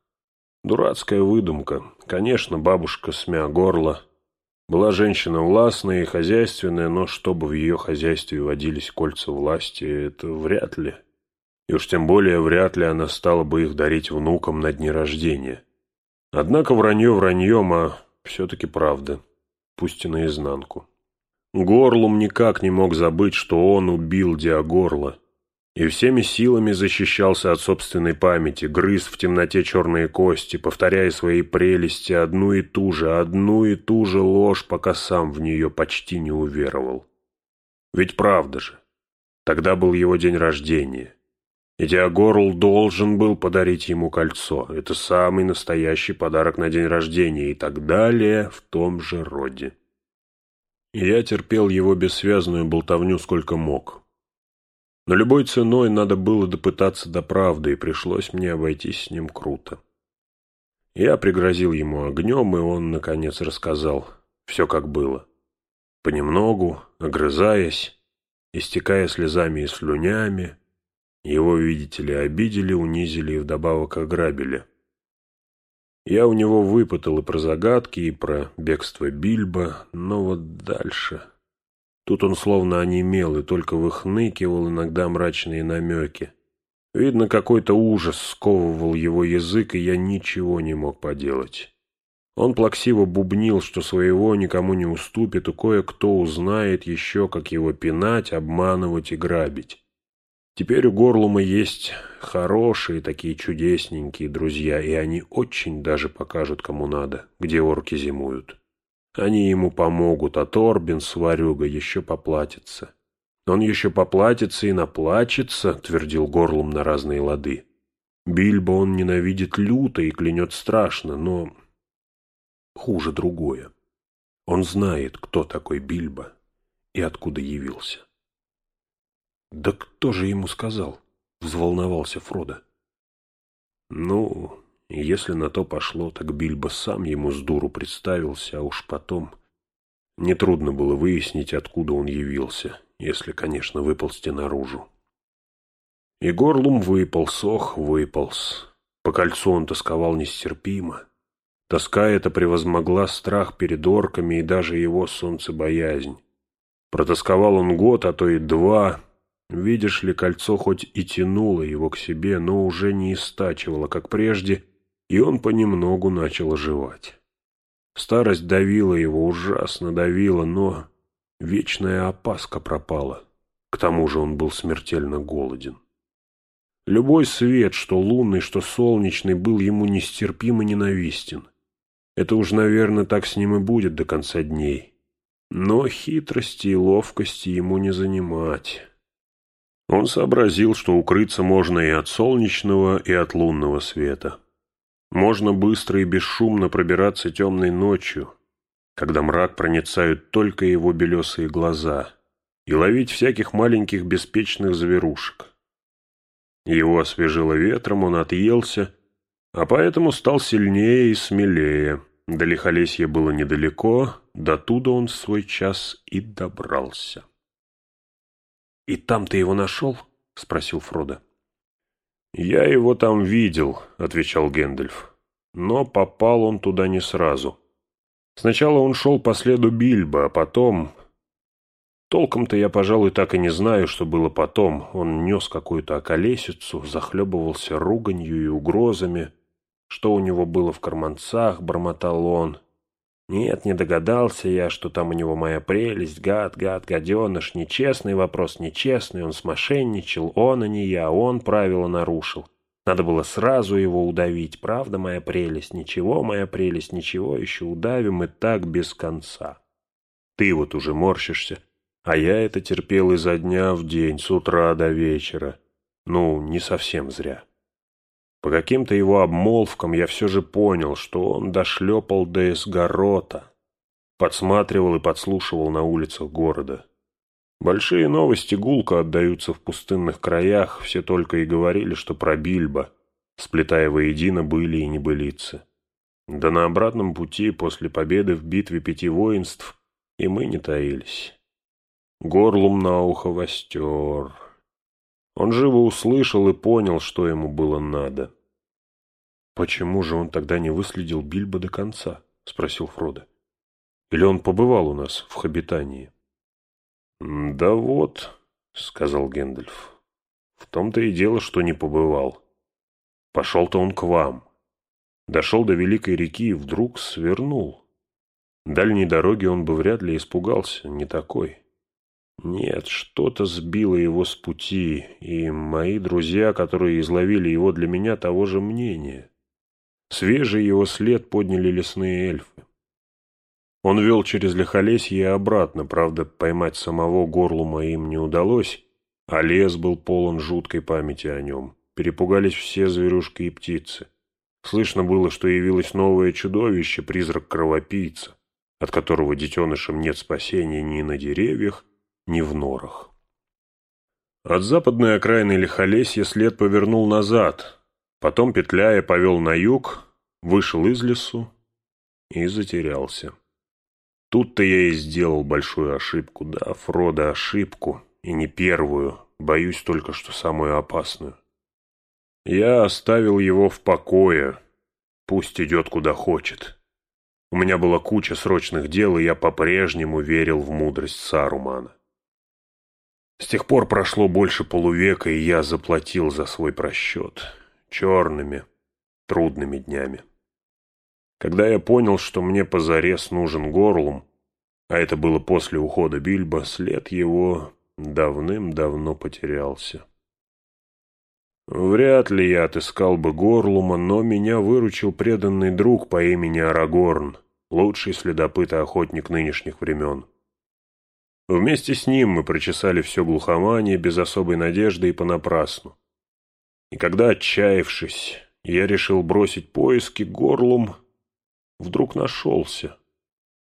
Дурацкая выдумка. Конечно, бабушка смя горло. Была женщина властная и хозяйственная, но чтобы в ее хозяйстве водились кольца власти, это вряд ли. И уж тем более вряд ли она стала бы их дарить внукам на дни рождения. Однако вранье враньем, а все-таки правда, пусть и наизнанку. Горлум никак не мог забыть, что он убил Диагорла и всеми силами защищался от собственной памяти, грыз в темноте черные кости, повторяя свои прелести одну и ту же, одну и ту же ложь, пока сам в нее почти не уверовал. Ведь правда же, тогда был его день рождения, Диагорл должен был подарить ему кольцо. Это самый настоящий подарок на день рождения и так далее в том же роде. Я терпел его бессвязную болтовню сколько мог. Но любой ценой надо было допытаться до правды, и пришлось мне обойтись с ним круто. Я пригрозил ему огнем, и он, наконец, рассказал все, как было. Понемногу, огрызаясь, истекая слезами и слюнями, его, видите ли, обидели, унизили и вдобавок ограбили. Я у него выпытал и про загадки, и про бегство Бильбо, но вот дальше... Тут он словно онемел и только выхныкивал иногда мрачные намеки. Видно, какой-то ужас сковывал его язык, и я ничего не мог поделать. Он плаксиво бубнил, что своего никому не уступит, и кое-кто узнает еще, как его пинать, обманывать и грабить. Теперь у Горлума есть хорошие такие чудесненькие друзья, и они очень даже покажут, кому надо, где орки зимуют. Они ему помогут, а Торбин, сварюга, еще поплатится. Он еще поплатится и наплачется, твердил горлом на разные лады. Бильбо он ненавидит люто и клянет страшно, но хуже другое. Он знает, кто такой Бильбо и откуда явился. «Да кто же ему сказал?» — взволновался Фродо. «Ну, если на то пошло, так Бильбо сам ему с дуру представился, а уж потом... Нетрудно было выяснить, откуда он явился, если, конечно, выползти наружу. И горлум выполз, ох, выполз. По кольцу он тосковал нестерпимо. Тоска эта превозмогла страх перед орками и даже его солнцебоязнь. Протосковал он год, а то и два. Видишь ли, кольцо хоть и тянуло его к себе, но уже не истачивало, как прежде, и он понемногу начал оживать. Старость давила его, ужасно давила, но вечная опаска пропала. К тому же он был смертельно голоден. Любой свет, что лунный, что солнечный, был ему нестерпимо ненавистен. Это уж, наверное, так с ним и будет до конца дней. Но хитрости и ловкости ему не занимать. Он сообразил, что укрыться можно и от солнечного, и от лунного света. Можно быстро и бесшумно пробираться темной ночью, когда мрак проницают только его белесые глаза, и ловить всяких маленьких беспечных зверушек. Его освежило ветром, он отъелся, а поэтому стал сильнее и смелее. До лихолесья было недалеко, до туда он свой час и добрался. «И там ты его нашел?» — спросил Фродо. «Я его там видел», — отвечал Гэндальф. «Но попал он туда не сразу. Сначала он шел по следу Бильбо, а потом... Толком-то я, пожалуй, так и не знаю, что было потом. Он нес какую-то околесицу, захлебывался руганью и угрозами. Что у него было в карманцах, бормотал он. Нет, не догадался я, что там у него моя прелесть, гад, гад, гаденыш, нечестный вопрос, нечестный, он смошенничал, он, а не я, он правила нарушил. Надо было сразу его удавить, правда, моя прелесть, ничего, моя прелесть, ничего, еще удавим и так без конца. Ты вот уже морщишься, а я это терпел изо дня в день, с утра до вечера. Ну, не совсем зря. По каким-то его обмолвкам я все же понял, что он дошлепал до Эсгорота, подсматривал и подслушивал на улицах города. Большие новости гулко отдаются в пустынных краях, все только и говорили, что про Бильбо, сплетая воедино были и небылицы. Да на обратном пути, после победы в битве пяти воинств, и мы не таились. Горлум на ухо востер. Он живо услышал и понял, что ему было надо. «Почему же он тогда не выследил Бильбо до конца?» — спросил Фродо. «Или он побывал у нас в Хобитании?» «Да вот», — сказал Гэндальф, — «в том-то и дело, что не побывал. Пошел-то он к вам. Дошел до Великой реки и вдруг свернул. Дальней дороги он бы вряд ли испугался, не такой». Нет, что-то сбило его с пути, и мои друзья, которые изловили его для меня, того же мнения. Свежий его след подняли лесные эльфы. Он вел через Лихолесье и обратно, правда, поймать самого горлума им не удалось, а лес был полон жуткой памяти о нем. Перепугались все зверюшки и птицы. Слышно было, что явилось новое чудовище, призрак-кровопийца, от которого детенышам нет спасения ни на деревьях, ни в норах. От западной окраины Лихолесья след повернул назад, потом, петляя, повел на юг, вышел из лесу и затерялся. Тут-то я и сделал большую ошибку, да, Фродо, ошибку, и не первую, боюсь только, что самую опасную. Я оставил его в покое, пусть идет куда хочет. У меня была куча срочных дел, и я по-прежнему верил в мудрость Сарумана. С тех пор прошло больше полувека, и я заплатил за свой просчет. Черными, трудными днями. Когда я понял, что мне позарез нужен горлум, а это было после ухода Бильбо, след его давным-давно потерялся. Вряд ли я отыскал бы горлума, но меня выручил преданный друг по имени Арагорн, лучший следопыт и охотник нынешних времен. Вместе с ним мы прочесали все глухомание без особой надежды и понапрасну. И когда, отчаявшись, я решил бросить поиски, горлум вдруг нашелся.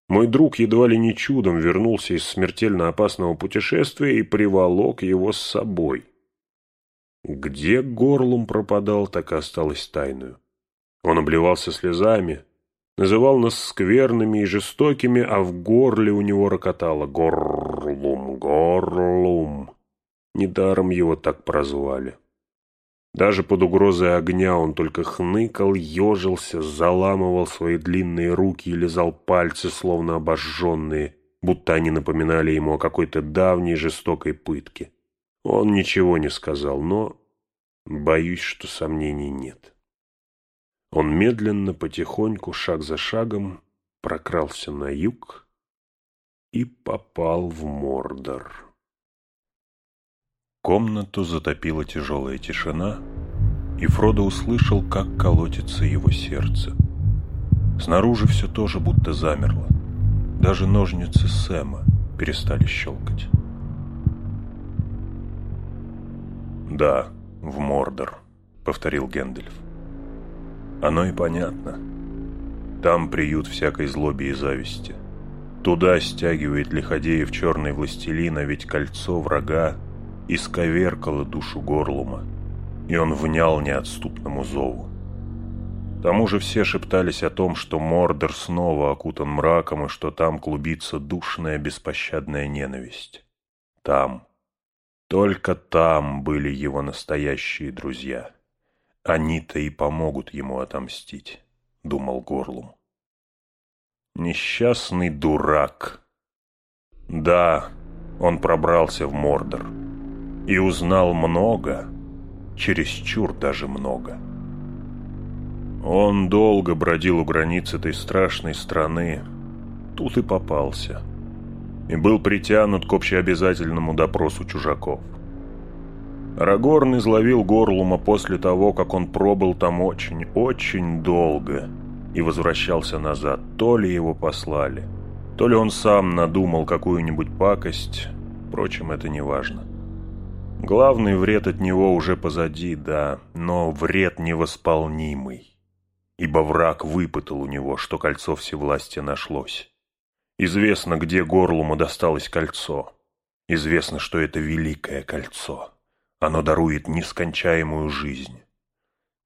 Мой друг едва ли не чудом вернулся из смертельно опасного путешествия и приволок его с собой. Где горлум пропадал, так и осталось тайную. Он обливался слезами, называл нас скверными и жестокими, а в горле у него рокотало «Горлум, горлум». Недаром его так прозвали. Даже под угрозой огня он только хныкал, ежился, заламывал свои длинные руки и лизал пальцы, словно обожженные, будто они напоминали ему о какой-то давней жестокой пытке. Он ничего не сказал, но боюсь, что сомнений нет. Он медленно, потихоньку, шаг за шагом, прокрался на юг и попал в Мордор. Комнату затопила тяжелая тишина, и Фродо услышал, как колотится его сердце. Снаружи все тоже будто замерло. Даже ножницы Сэма перестали щелкать. «Да, в Мордор», — повторил Гэндальф. «Оно и понятно. Там приют всякой злобе и зависти. Туда стягивает лиходеев черный властелин, а ведь кольцо врага исковеркало душу Горлума, и он внял неотступному зову. К тому же все шептались о том, что Мордор снова окутан мраком и что там клубится душная беспощадная ненависть. Там, только там были его настоящие друзья. Они-то и помогут ему отомстить, думал Горлум. Несчастный дурак. Да, он пробрался в Мордор и узнал много, чересчур даже много. Он долго бродил у границ этой страшной страны, тут и попался, и был притянут к общеобязательному допросу чужаков. Арагорн изловил Горлума после того, как он пробыл там очень, очень долго и возвращался назад. То ли его послали, то ли он сам надумал какую-нибудь пакость, впрочем, это не важно. Главный вред от него уже позади, да, но вред невосполнимый ибо враг выпытал у него, что кольцо всевластия нашлось. Известно, где горлому досталось кольцо. Известно, что это великое кольцо. Оно дарует нескончаемую жизнь.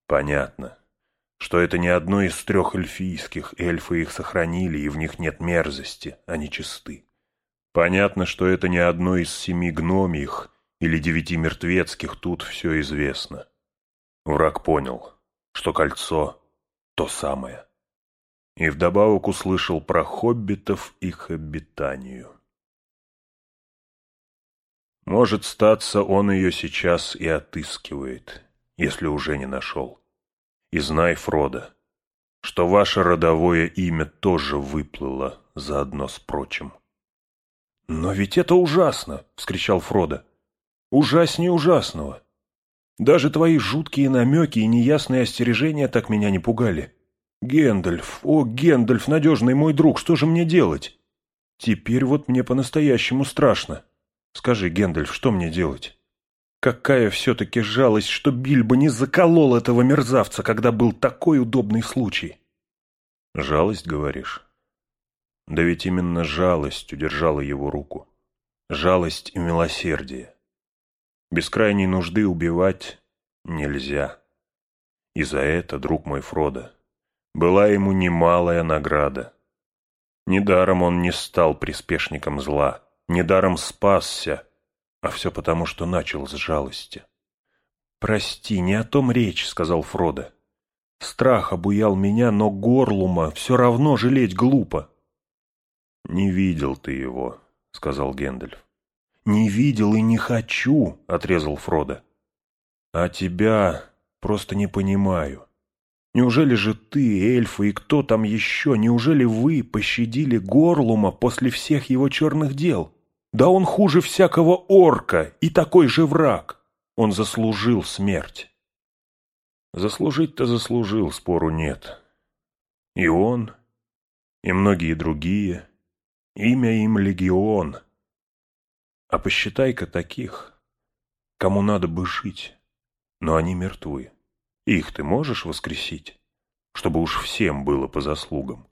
Понятно, что это не одно из трех эльфийских, эльфы их сохранили, и в них нет мерзости, они чисты. Понятно, что это не одно из семи гномиих или девяти мертвецких, тут все известно. Враг понял, что кольцо то самое. И вдобавок услышал про хоббитов их обитанию. Может, статься он ее сейчас и отыскивает, если уже не нашел. И знай, Фродо, что ваше родовое имя тоже выплыло заодно с прочим. «Но ведь это ужасно!» — вскричал Фродо. «Ужаснее ужасного!» Даже твои жуткие намеки и неясные остережения так меня не пугали. Гендальф, о, Гендальф, надежный мой друг, что же мне делать? Теперь вот мне по-настоящему страшно. Скажи, Гендальф, что мне делать? Какая все-таки жалость, что Бильбо не заколол этого мерзавца, когда был такой удобный случай. Жалость, говоришь? Да ведь именно жалость удержала его руку. Жалость и милосердие. Без крайней нужды убивать нельзя. И за это, друг мой Фродо, была ему немалая награда. Недаром он не стал приспешником зла, недаром спасся, а все потому, что начал с жалости. «Прости, не о том речь», — сказал Фродо. «Страх обуял меня, но горлума все равно жалеть глупо». «Не видел ты его», — сказал Гэндальф. «Не видел и не хочу», — отрезал Фродо. «А тебя просто не понимаю. Неужели же ты, эльфы, и кто там еще, неужели вы пощадили Горлума после всех его черных дел? Да он хуже всякого орка и такой же враг. Он заслужил смерть». Заслужить-то заслужил, спору нет. И он, и многие другие. Имя им легион — а посчитай-ка таких, кому надо бы жить, но они мертвы. Их ты можешь воскресить, чтобы уж всем было по заслугам?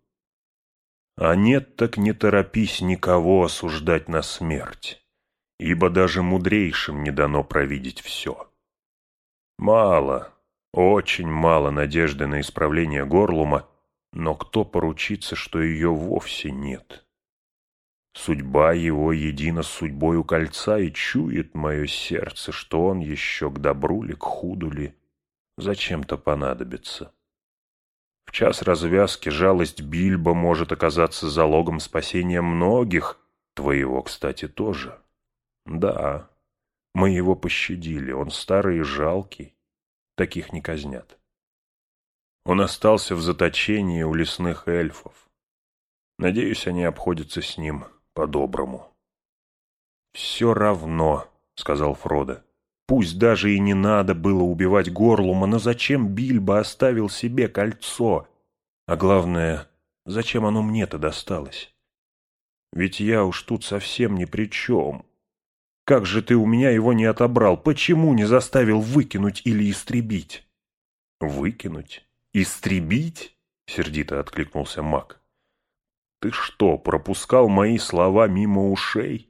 А нет, так не торопись никого осуждать на смерть, ибо даже мудрейшим не дано провидеть все. Мало, очень мало надежды на исправление горлума, но кто поручится, что ее вовсе нет? Судьба его едина с судьбою кольца, и чует мое сердце, что он еще к добру ли, к худу ли, зачем-то понадобится. В час развязки жалость Бильбо может оказаться залогом спасения многих, твоего, кстати, тоже. Да, мы его пощадили, он старый и жалкий, таких не казнят. Он остался в заточении у лесных эльфов. Надеюсь, они обходятся с ним по-доброму. «Все равно», — сказал Фродо. «Пусть даже и не надо было убивать Горлума, но зачем Бильбо оставил себе кольцо? А главное, зачем оно мне-то досталось? Ведь я уж тут совсем ни при чем. Как же ты у меня его не отобрал? Почему не заставил выкинуть или истребить? Выкинуть? Истребить? Сердито откликнулся маг. Ты что, пропускал мои слова мимо ушей?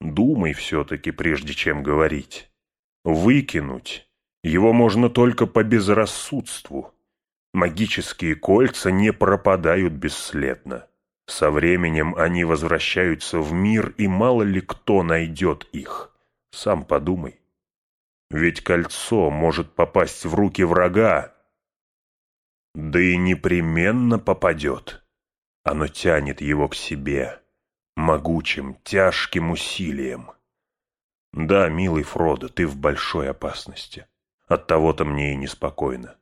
Думай все-таки, прежде чем говорить. Выкинуть. Его можно только по безрассудству. Магические кольца не пропадают бесследно. Со временем они возвращаются в мир, и мало ли кто найдет их. Сам подумай. Ведь кольцо может попасть в руки врага, да и непременно попадет. Оно тянет его к себе, могучим, тяжким усилием. Да, милый Фродо, ты в большой опасности. От того-то мне и неспокойно.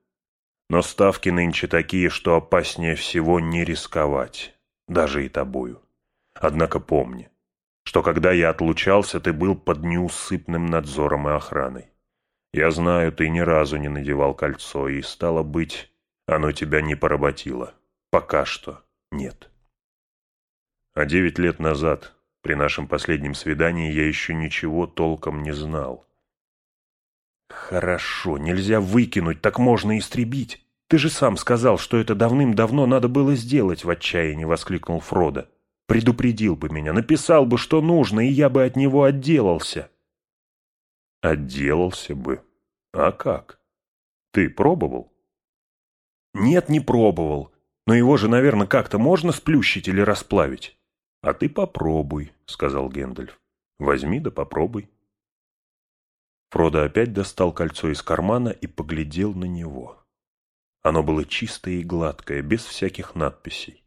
Но ставки нынче такие, что опаснее всего не рисковать даже и тобою. Однако помни, что когда я отлучался, ты был под неусыпным надзором и охраной. Я знаю, ты ни разу не надевал кольцо, и, стало быть, оно тебя не поработило. Пока что нет. А девять лет назад, при нашем последнем свидании, я еще ничего толком не знал. Хорошо, нельзя выкинуть, так можно истребить. «Ты же сам сказал, что это давным-давно надо было сделать», — в отчаянии воскликнул Фродо. «Предупредил бы меня, написал бы, что нужно, и я бы от него отделался». «Отделался бы? А как? Ты пробовал?» «Нет, не пробовал. Но его же, наверное, как-то можно сплющить или расплавить». «А ты попробуй», — сказал Гендальф. «Возьми да попробуй». Фродо опять достал кольцо из кармана и поглядел на него. Оно было чистое и гладкое, без всяких надписей.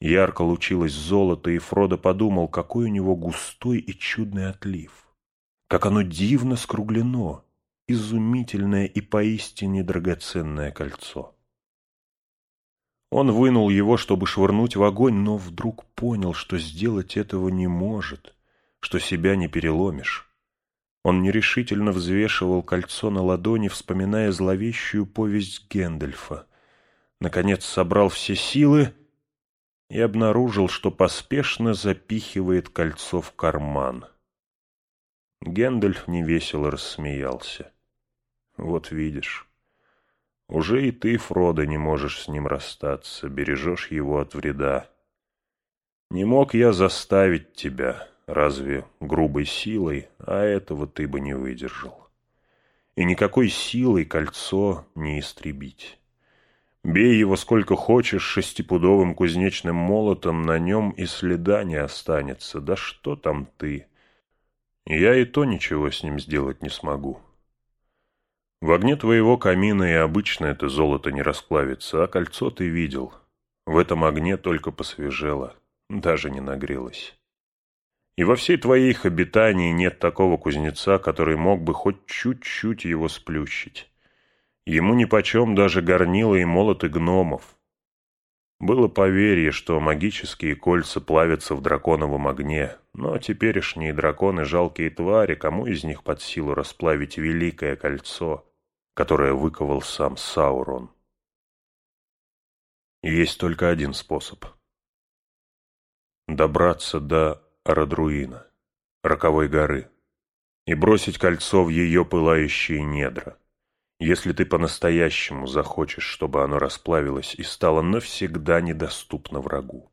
Ярко лучилось золото, и Фродо подумал, какой у него густой и чудный отлив. Как оно дивно скруглено, изумительное и поистине драгоценное кольцо. Он вынул его, чтобы швырнуть в огонь, но вдруг понял, что сделать этого не может, что себя не переломишь. Он нерешительно взвешивал кольцо на ладони, вспоминая зловещую повесть Гендельфа. Наконец собрал все силы и обнаружил, что поспешно запихивает кольцо в карман. Гендальф невесело рассмеялся. «Вот видишь, уже и ты, Фродо, не можешь с ним расстаться, бережешь его от вреда. Не мог я заставить тебя» разве грубой силой, а этого ты бы не выдержал. И никакой силой кольцо не истребить. Бей его сколько хочешь шестипудовым кузнечным молотом, на нем и следа не останется. Да что там ты? Я и то ничего с ним сделать не смогу. В огне твоего камина и обычно это золото не расплавится, а кольцо ты видел. В этом огне только посвежело, даже не нагрелось. И во всей твоих обитании нет такого кузнеца, который мог бы хоть чуть-чуть его сплющить. Ему нипочем даже горнила и молоты гномов. Было поверье, что магические кольца плавятся в драконовом огне, но теперешние драконы — жалкие твари, кому из них под силу расплавить великое кольцо, которое выковал сам Саурон. есть только один способ. Добраться до Арадруина, роковой горы, и бросить кольцо в ее пылающие недра. Если ты по-настоящему захочешь, чтобы оно расплавилось и стало навсегда недоступно врагу.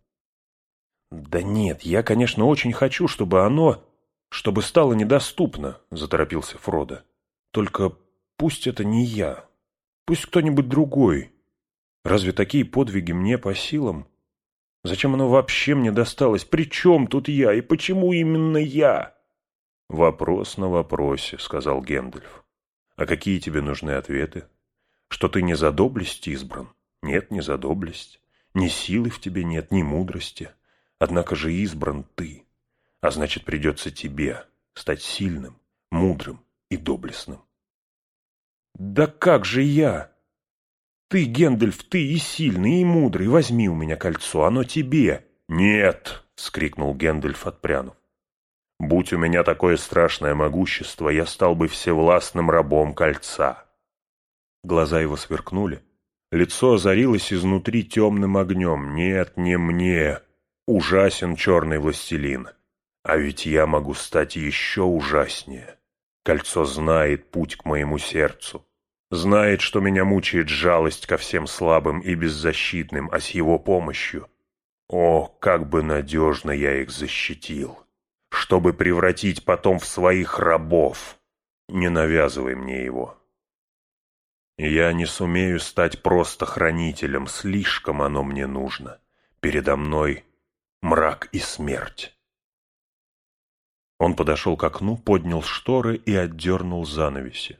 «Да нет, я, конечно, очень хочу, чтобы оно... чтобы стало недоступно», — заторопился Фродо. «Только пусть это не я. Пусть кто-нибудь другой. Разве такие подвиги мне по силам?» Зачем оно вообще мне досталось? При чем тут я? И почему именно я?» «Вопрос на вопросе», — сказал Гендальф. «А какие тебе нужны ответы? Что ты не за доблесть избран? Нет, не за доблесть. Ни силы в тебе нет, ни мудрости. Однако же избран ты. А значит, придется тебе стать сильным, мудрым и доблестным». «Да как же я?» Ты, Гендальф, ты и сильный, и мудрый, возьми у меня кольцо, оно тебе. Нет, — вскрикнул Гендальф, отпрянув. Будь у меня такое страшное могущество, я стал бы всевластным рабом кольца. Глаза его сверкнули. Лицо озарилось изнутри темным огнем. «Нет, не мне. Ужасен черный властелин, а ведь я могу стать еще ужаснее. Кольцо знает путь к моему сердцу, знает, что меня мучает жалость ко всем слабым и беззащитным, а с его помощью. О, как бы надежно я их защитил, чтобы превратить потом в своих рабов. Не навязывай мне его. Я не сумею стать просто хранителем, слишком оно мне нужно. Передо мной мрак и смерть. Он подошел к окну, поднял шторы и отдернул занавеси.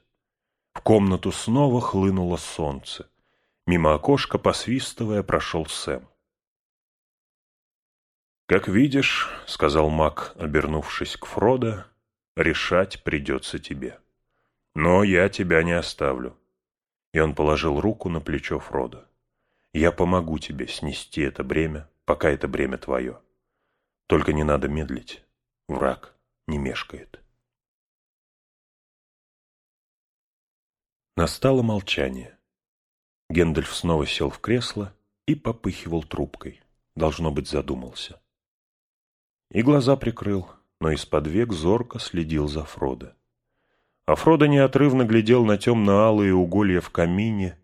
В комнату снова хлынуло солнце. Мимо окошка, посвистывая, прошел Сэм. «Как видишь, — сказал маг, обернувшись к Фродо, — решать придется тебе. Но я тебя не оставлю». И он положил руку на плечо Фродо. «Я помогу тебе снести это бремя, пока это бремя твое. Только не надо медлить. Враг не мешкает. Настало молчание. Гендальф снова сел в кресло и попыхивал трубкой. Должно быть, задумался. И глаза прикрыл, но из-под век зорко следил за Фродо. А Фродо неотрывно глядел на темно-алые уголья в камине,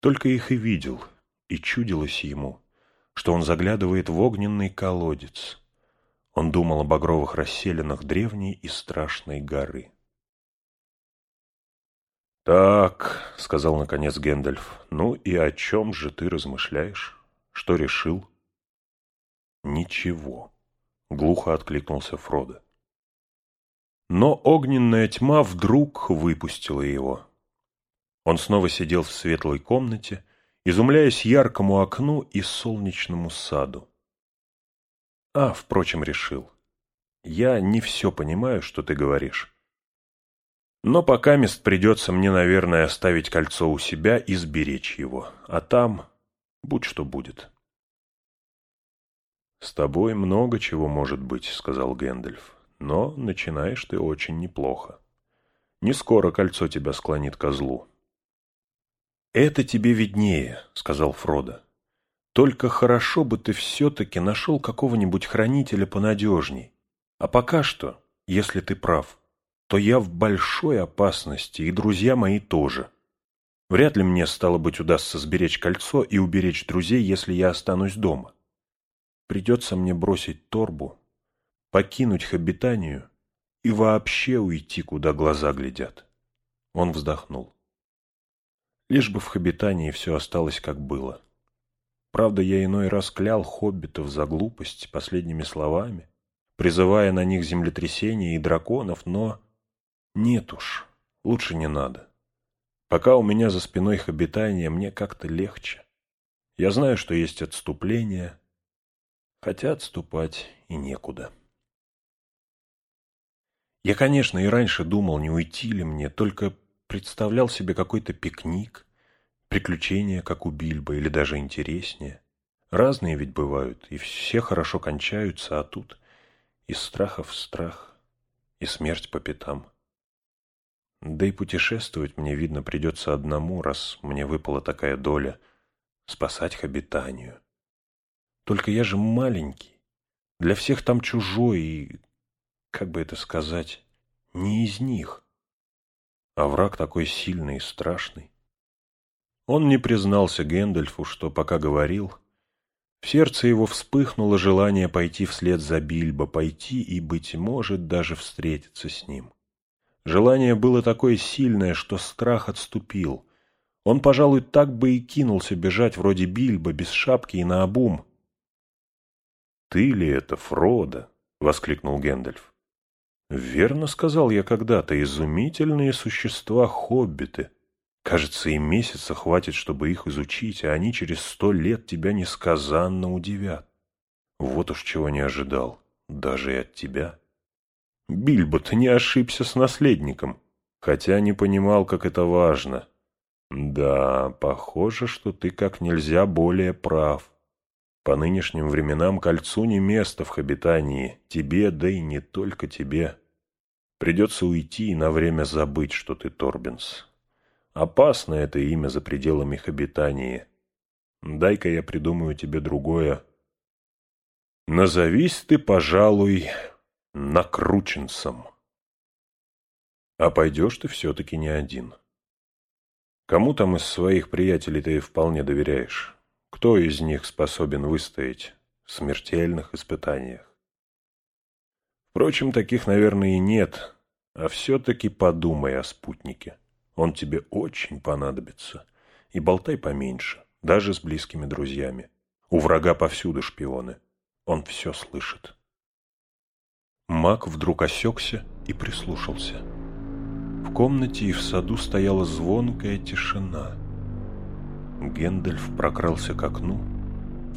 только их и видел, и чудилось ему, что он заглядывает в огненный колодец, он думал о багровых расселенных древней и страшной горы. «Так», — сказал наконец Гэндальф, — «ну и о чем же ты размышляешь? Что решил?» «Ничего», — глухо откликнулся Фродо. Но огненная тьма вдруг выпустила его. Он снова сидел в светлой комнате, изумляясь яркому окну и солнечному саду. А, впрочем, решил. Я не все понимаю, что ты говоришь. Но пока мест придется мне, наверное, оставить кольцо у себя и сберечь его. А там будь что будет. «С тобой много чего может быть», — сказал Гэндальф. «Но начинаешь ты очень неплохо. Не скоро кольцо тебя склонит ко злу». «Это тебе виднее», — сказал Фродо. Только хорошо бы ты все-таки нашел какого-нибудь хранителя понадежней. А пока что, если ты прав, то я в большой опасности, и друзья мои тоже. Вряд ли мне, стало быть, удастся сберечь кольцо и уберечь друзей, если я останусь дома. Придется мне бросить торбу, покинуть хабитанию и вообще уйти, куда глаза глядят. Он вздохнул. Лишь бы в хабитании все осталось, как было. Правда, я иной раз клял хоббитов за глупость последними словами, призывая на них землетрясения и драконов, но нет уж, лучше не надо. Пока у меня за спиной их обитание, мне как-то легче. Я знаю, что есть отступление, хотя отступать и некуда. Я, конечно, и раньше думал, не уйти ли мне, только представлял себе какой-то пикник, Приключения, как у Бильбо, или даже интереснее. Разные ведь бывают, и все хорошо кончаются, а тут из страха в страх, и смерть по пятам. Да и путешествовать мне, видно, придется одному, раз мне выпала такая доля — спасать Хабитанию. Только я же маленький, для всех там чужой и, как бы это сказать, не из них. А враг такой сильный и страшный. Он не признался Гэндальфу, что пока говорил. В сердце его вспыхнуло желание пойти вслед за Бильбо, пойти и, быть может, даже встретиться с ним. Желание было такое сильное, что страх отступил. Он, пожалуй, так бы и кинулся бежать вроде Бильбо, без шапки и наобум. «Ты ли это, Фродо?» — воскликнул Гэндальф. «Верно сказал я когда-то, изумительные существа хоббиты». Кажется, и месяца хватит, чтобы их изучить, а они через сто лет тебя несказанно удивят. Вот уж чего не ожидал, даже и от тебя. Бильбо, ты не ошибся с наследником, хотя не понимал, как это важно. Да, похоже, что ты как нельзя более прав. По нынешним временам кольцу не место в обитании, тебе, да и не только тебе. Придется уйти и на время забыть, что ты Торбинс. Опасно это имя за пределами их обитания. Дай-ка я придумаю тебе другое. Назовись ты, пожалуй, накрученцем. А пойдешь ты все-таки не один. Кому там из своих приятелей ты вполне доверяешь? Кто из них способен выстоять в смертельных испытаниях? Впрочем, таких, наверное, и нет, а все-таки подумай о спутнике. Он тебе очень понадобится. И болтай поменьше, даже с близкими друзьями. У врага повсюду шпионы. Он все слышит. Мак вдруг осекся и прислушался. В комнате и в саду стояла звонкая тишина. Гендальф прокрался к окну,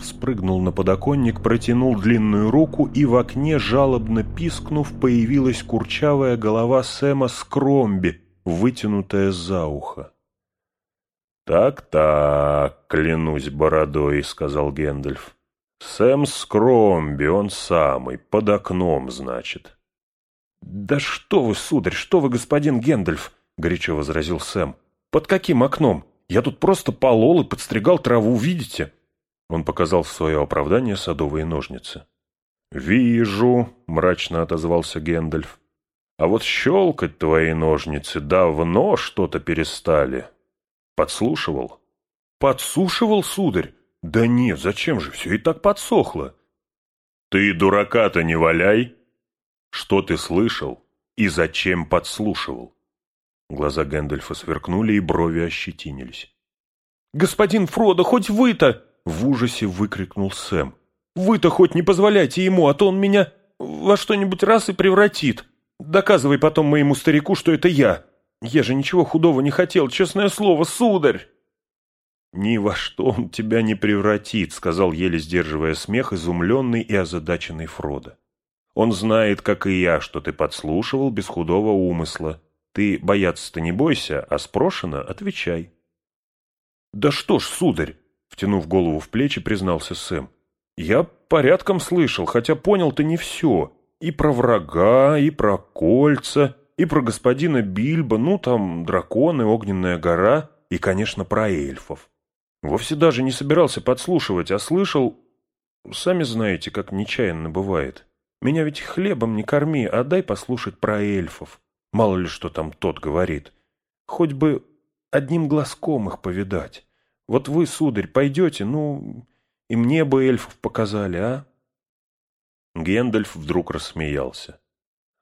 спрыгнул на подоконник, протянул длинную руку, и в окне, жалобно пискнув, появилась курчавая голова Сэма Скромби, вытянутая за ухо. «Так-так, клянусь бородой», — сказал Гендальф. «Сэм Скромби, он самый, под окном, значит». «Да что вы, сударь, что вы, господин Гендальф!» — горячо возразил Сэм. «Под каким окном? Я тут просто полол и подстригал траву, видите?» Он показал в свое оправдание садовые ножницы. «Вижу», — мрачно отозвался Гендальф. «А вот щелкать твои ножницы давно что-то перестали. Подслушивал?» «Подсушивал, сударь? Да нет, зачем же, все и так подсохло». «Ты дурака-то не валяй! Что ты слышал и зачем подслушивал?» Глаза Гэндальфа сверкнули и брови ощетинились. «Господин Фродо, хоть вы-то!» — в ужасе выкрикнул Сэм. «Вы-то хоть не позволяйте ему, а то он меня во что-нибудь раз и превратит. Доказывай потом моему старику, что это я. Я же ничего худого не хотел, честное слово, сударь!» «Ни во что он тебя не превратит», — сказал, еле сдерживая смех, изумленный и озадаченный Фродо. «Он знает, как и я, что ты подслушивал без худого умысла. Ты бояться-то не бойся, а спрошено отвечай». «Да что ж, сударь!» — втянув голову в плечи, признался Сэм. «Я порядком слышал, хотя понял-то не все. И про врага, и про кольца, и про господина Бильбо, ну там драконы, огненная гора, и, конечно, про эльфов. Вовсе даже не собирался подслушивать, а слышал... Сами знаете, как нечаянно бывает. Меня ведь хлебом не корми, а дай послушать про эльфов. Мало ли что там тот говорит. Хоть бы одним глазком их повидать. Вот вы, сударь, пойдете, ну, и мне бы эльфов показали, а?» Гендальф вдруг рассмеялся.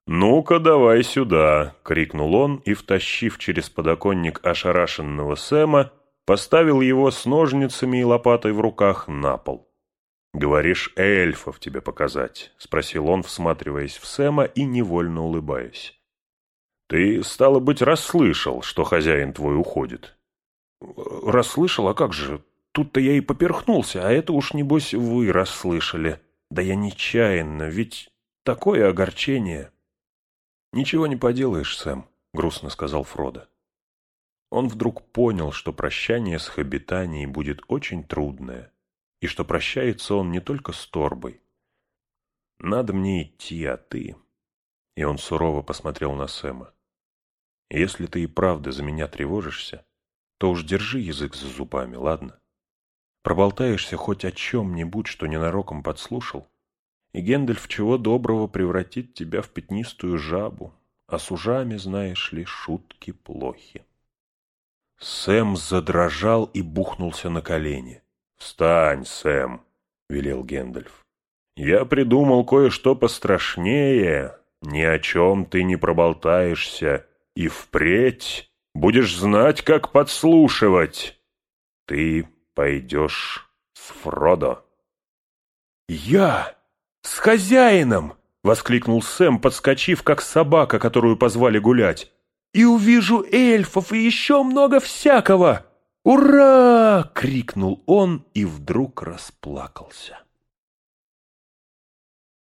«Ну-ка, давай сюда!» — крикнул он и, втащив через подоконник ошарашенного Сэма, поставил его с ножницами и лопатой в руках на пол. «Говоришь, эльфов тебе показать?» — спросил он, всматриваясь в Сэма и невольно улыбаясь. Ты, стало быть, расслышал, что хозяин твой уходит? Расслышал, а как же? Тут-то я и поперхнулся, а это уж, небось, вы расслышали. Да я нечаянно, ведь такое огорчение. Ничего не поделаешь, Сэм, грустно сказал Фродо. Он вдруг понял, что прощание с Хобитанией будет очень трудное, и что прощается он не только с Торбой. «Надо мне идти, а ты...» И он сурово посмотрел на Сэма. Если ты и правда за меня тревожишься, то уж держи язык за зубами, ладно? Проболтаешься хоть о чем-нибудь, что ненароком подслушал, и Гендальф чего доброго превратит тебя в пятнистую жабу, а с ужами, знаешь ли, шутки плохи. Сэм задрожал и бухнулся на колени. «Встань, Сэм!» — велел Гендальф. «Я придумал кое-что пострашнее. Ни о чем ты не проболтаешься, и впредь будешь знать, как подслушивать. Ты пойдешь с Фродо. «Я? С хозяином!» — воскликнул Сэм, подскочив, как собака, которую позвали гулять. «И увижу эльфов и еще много всякого! Ура!» — крикнул он и вдруг расплакался.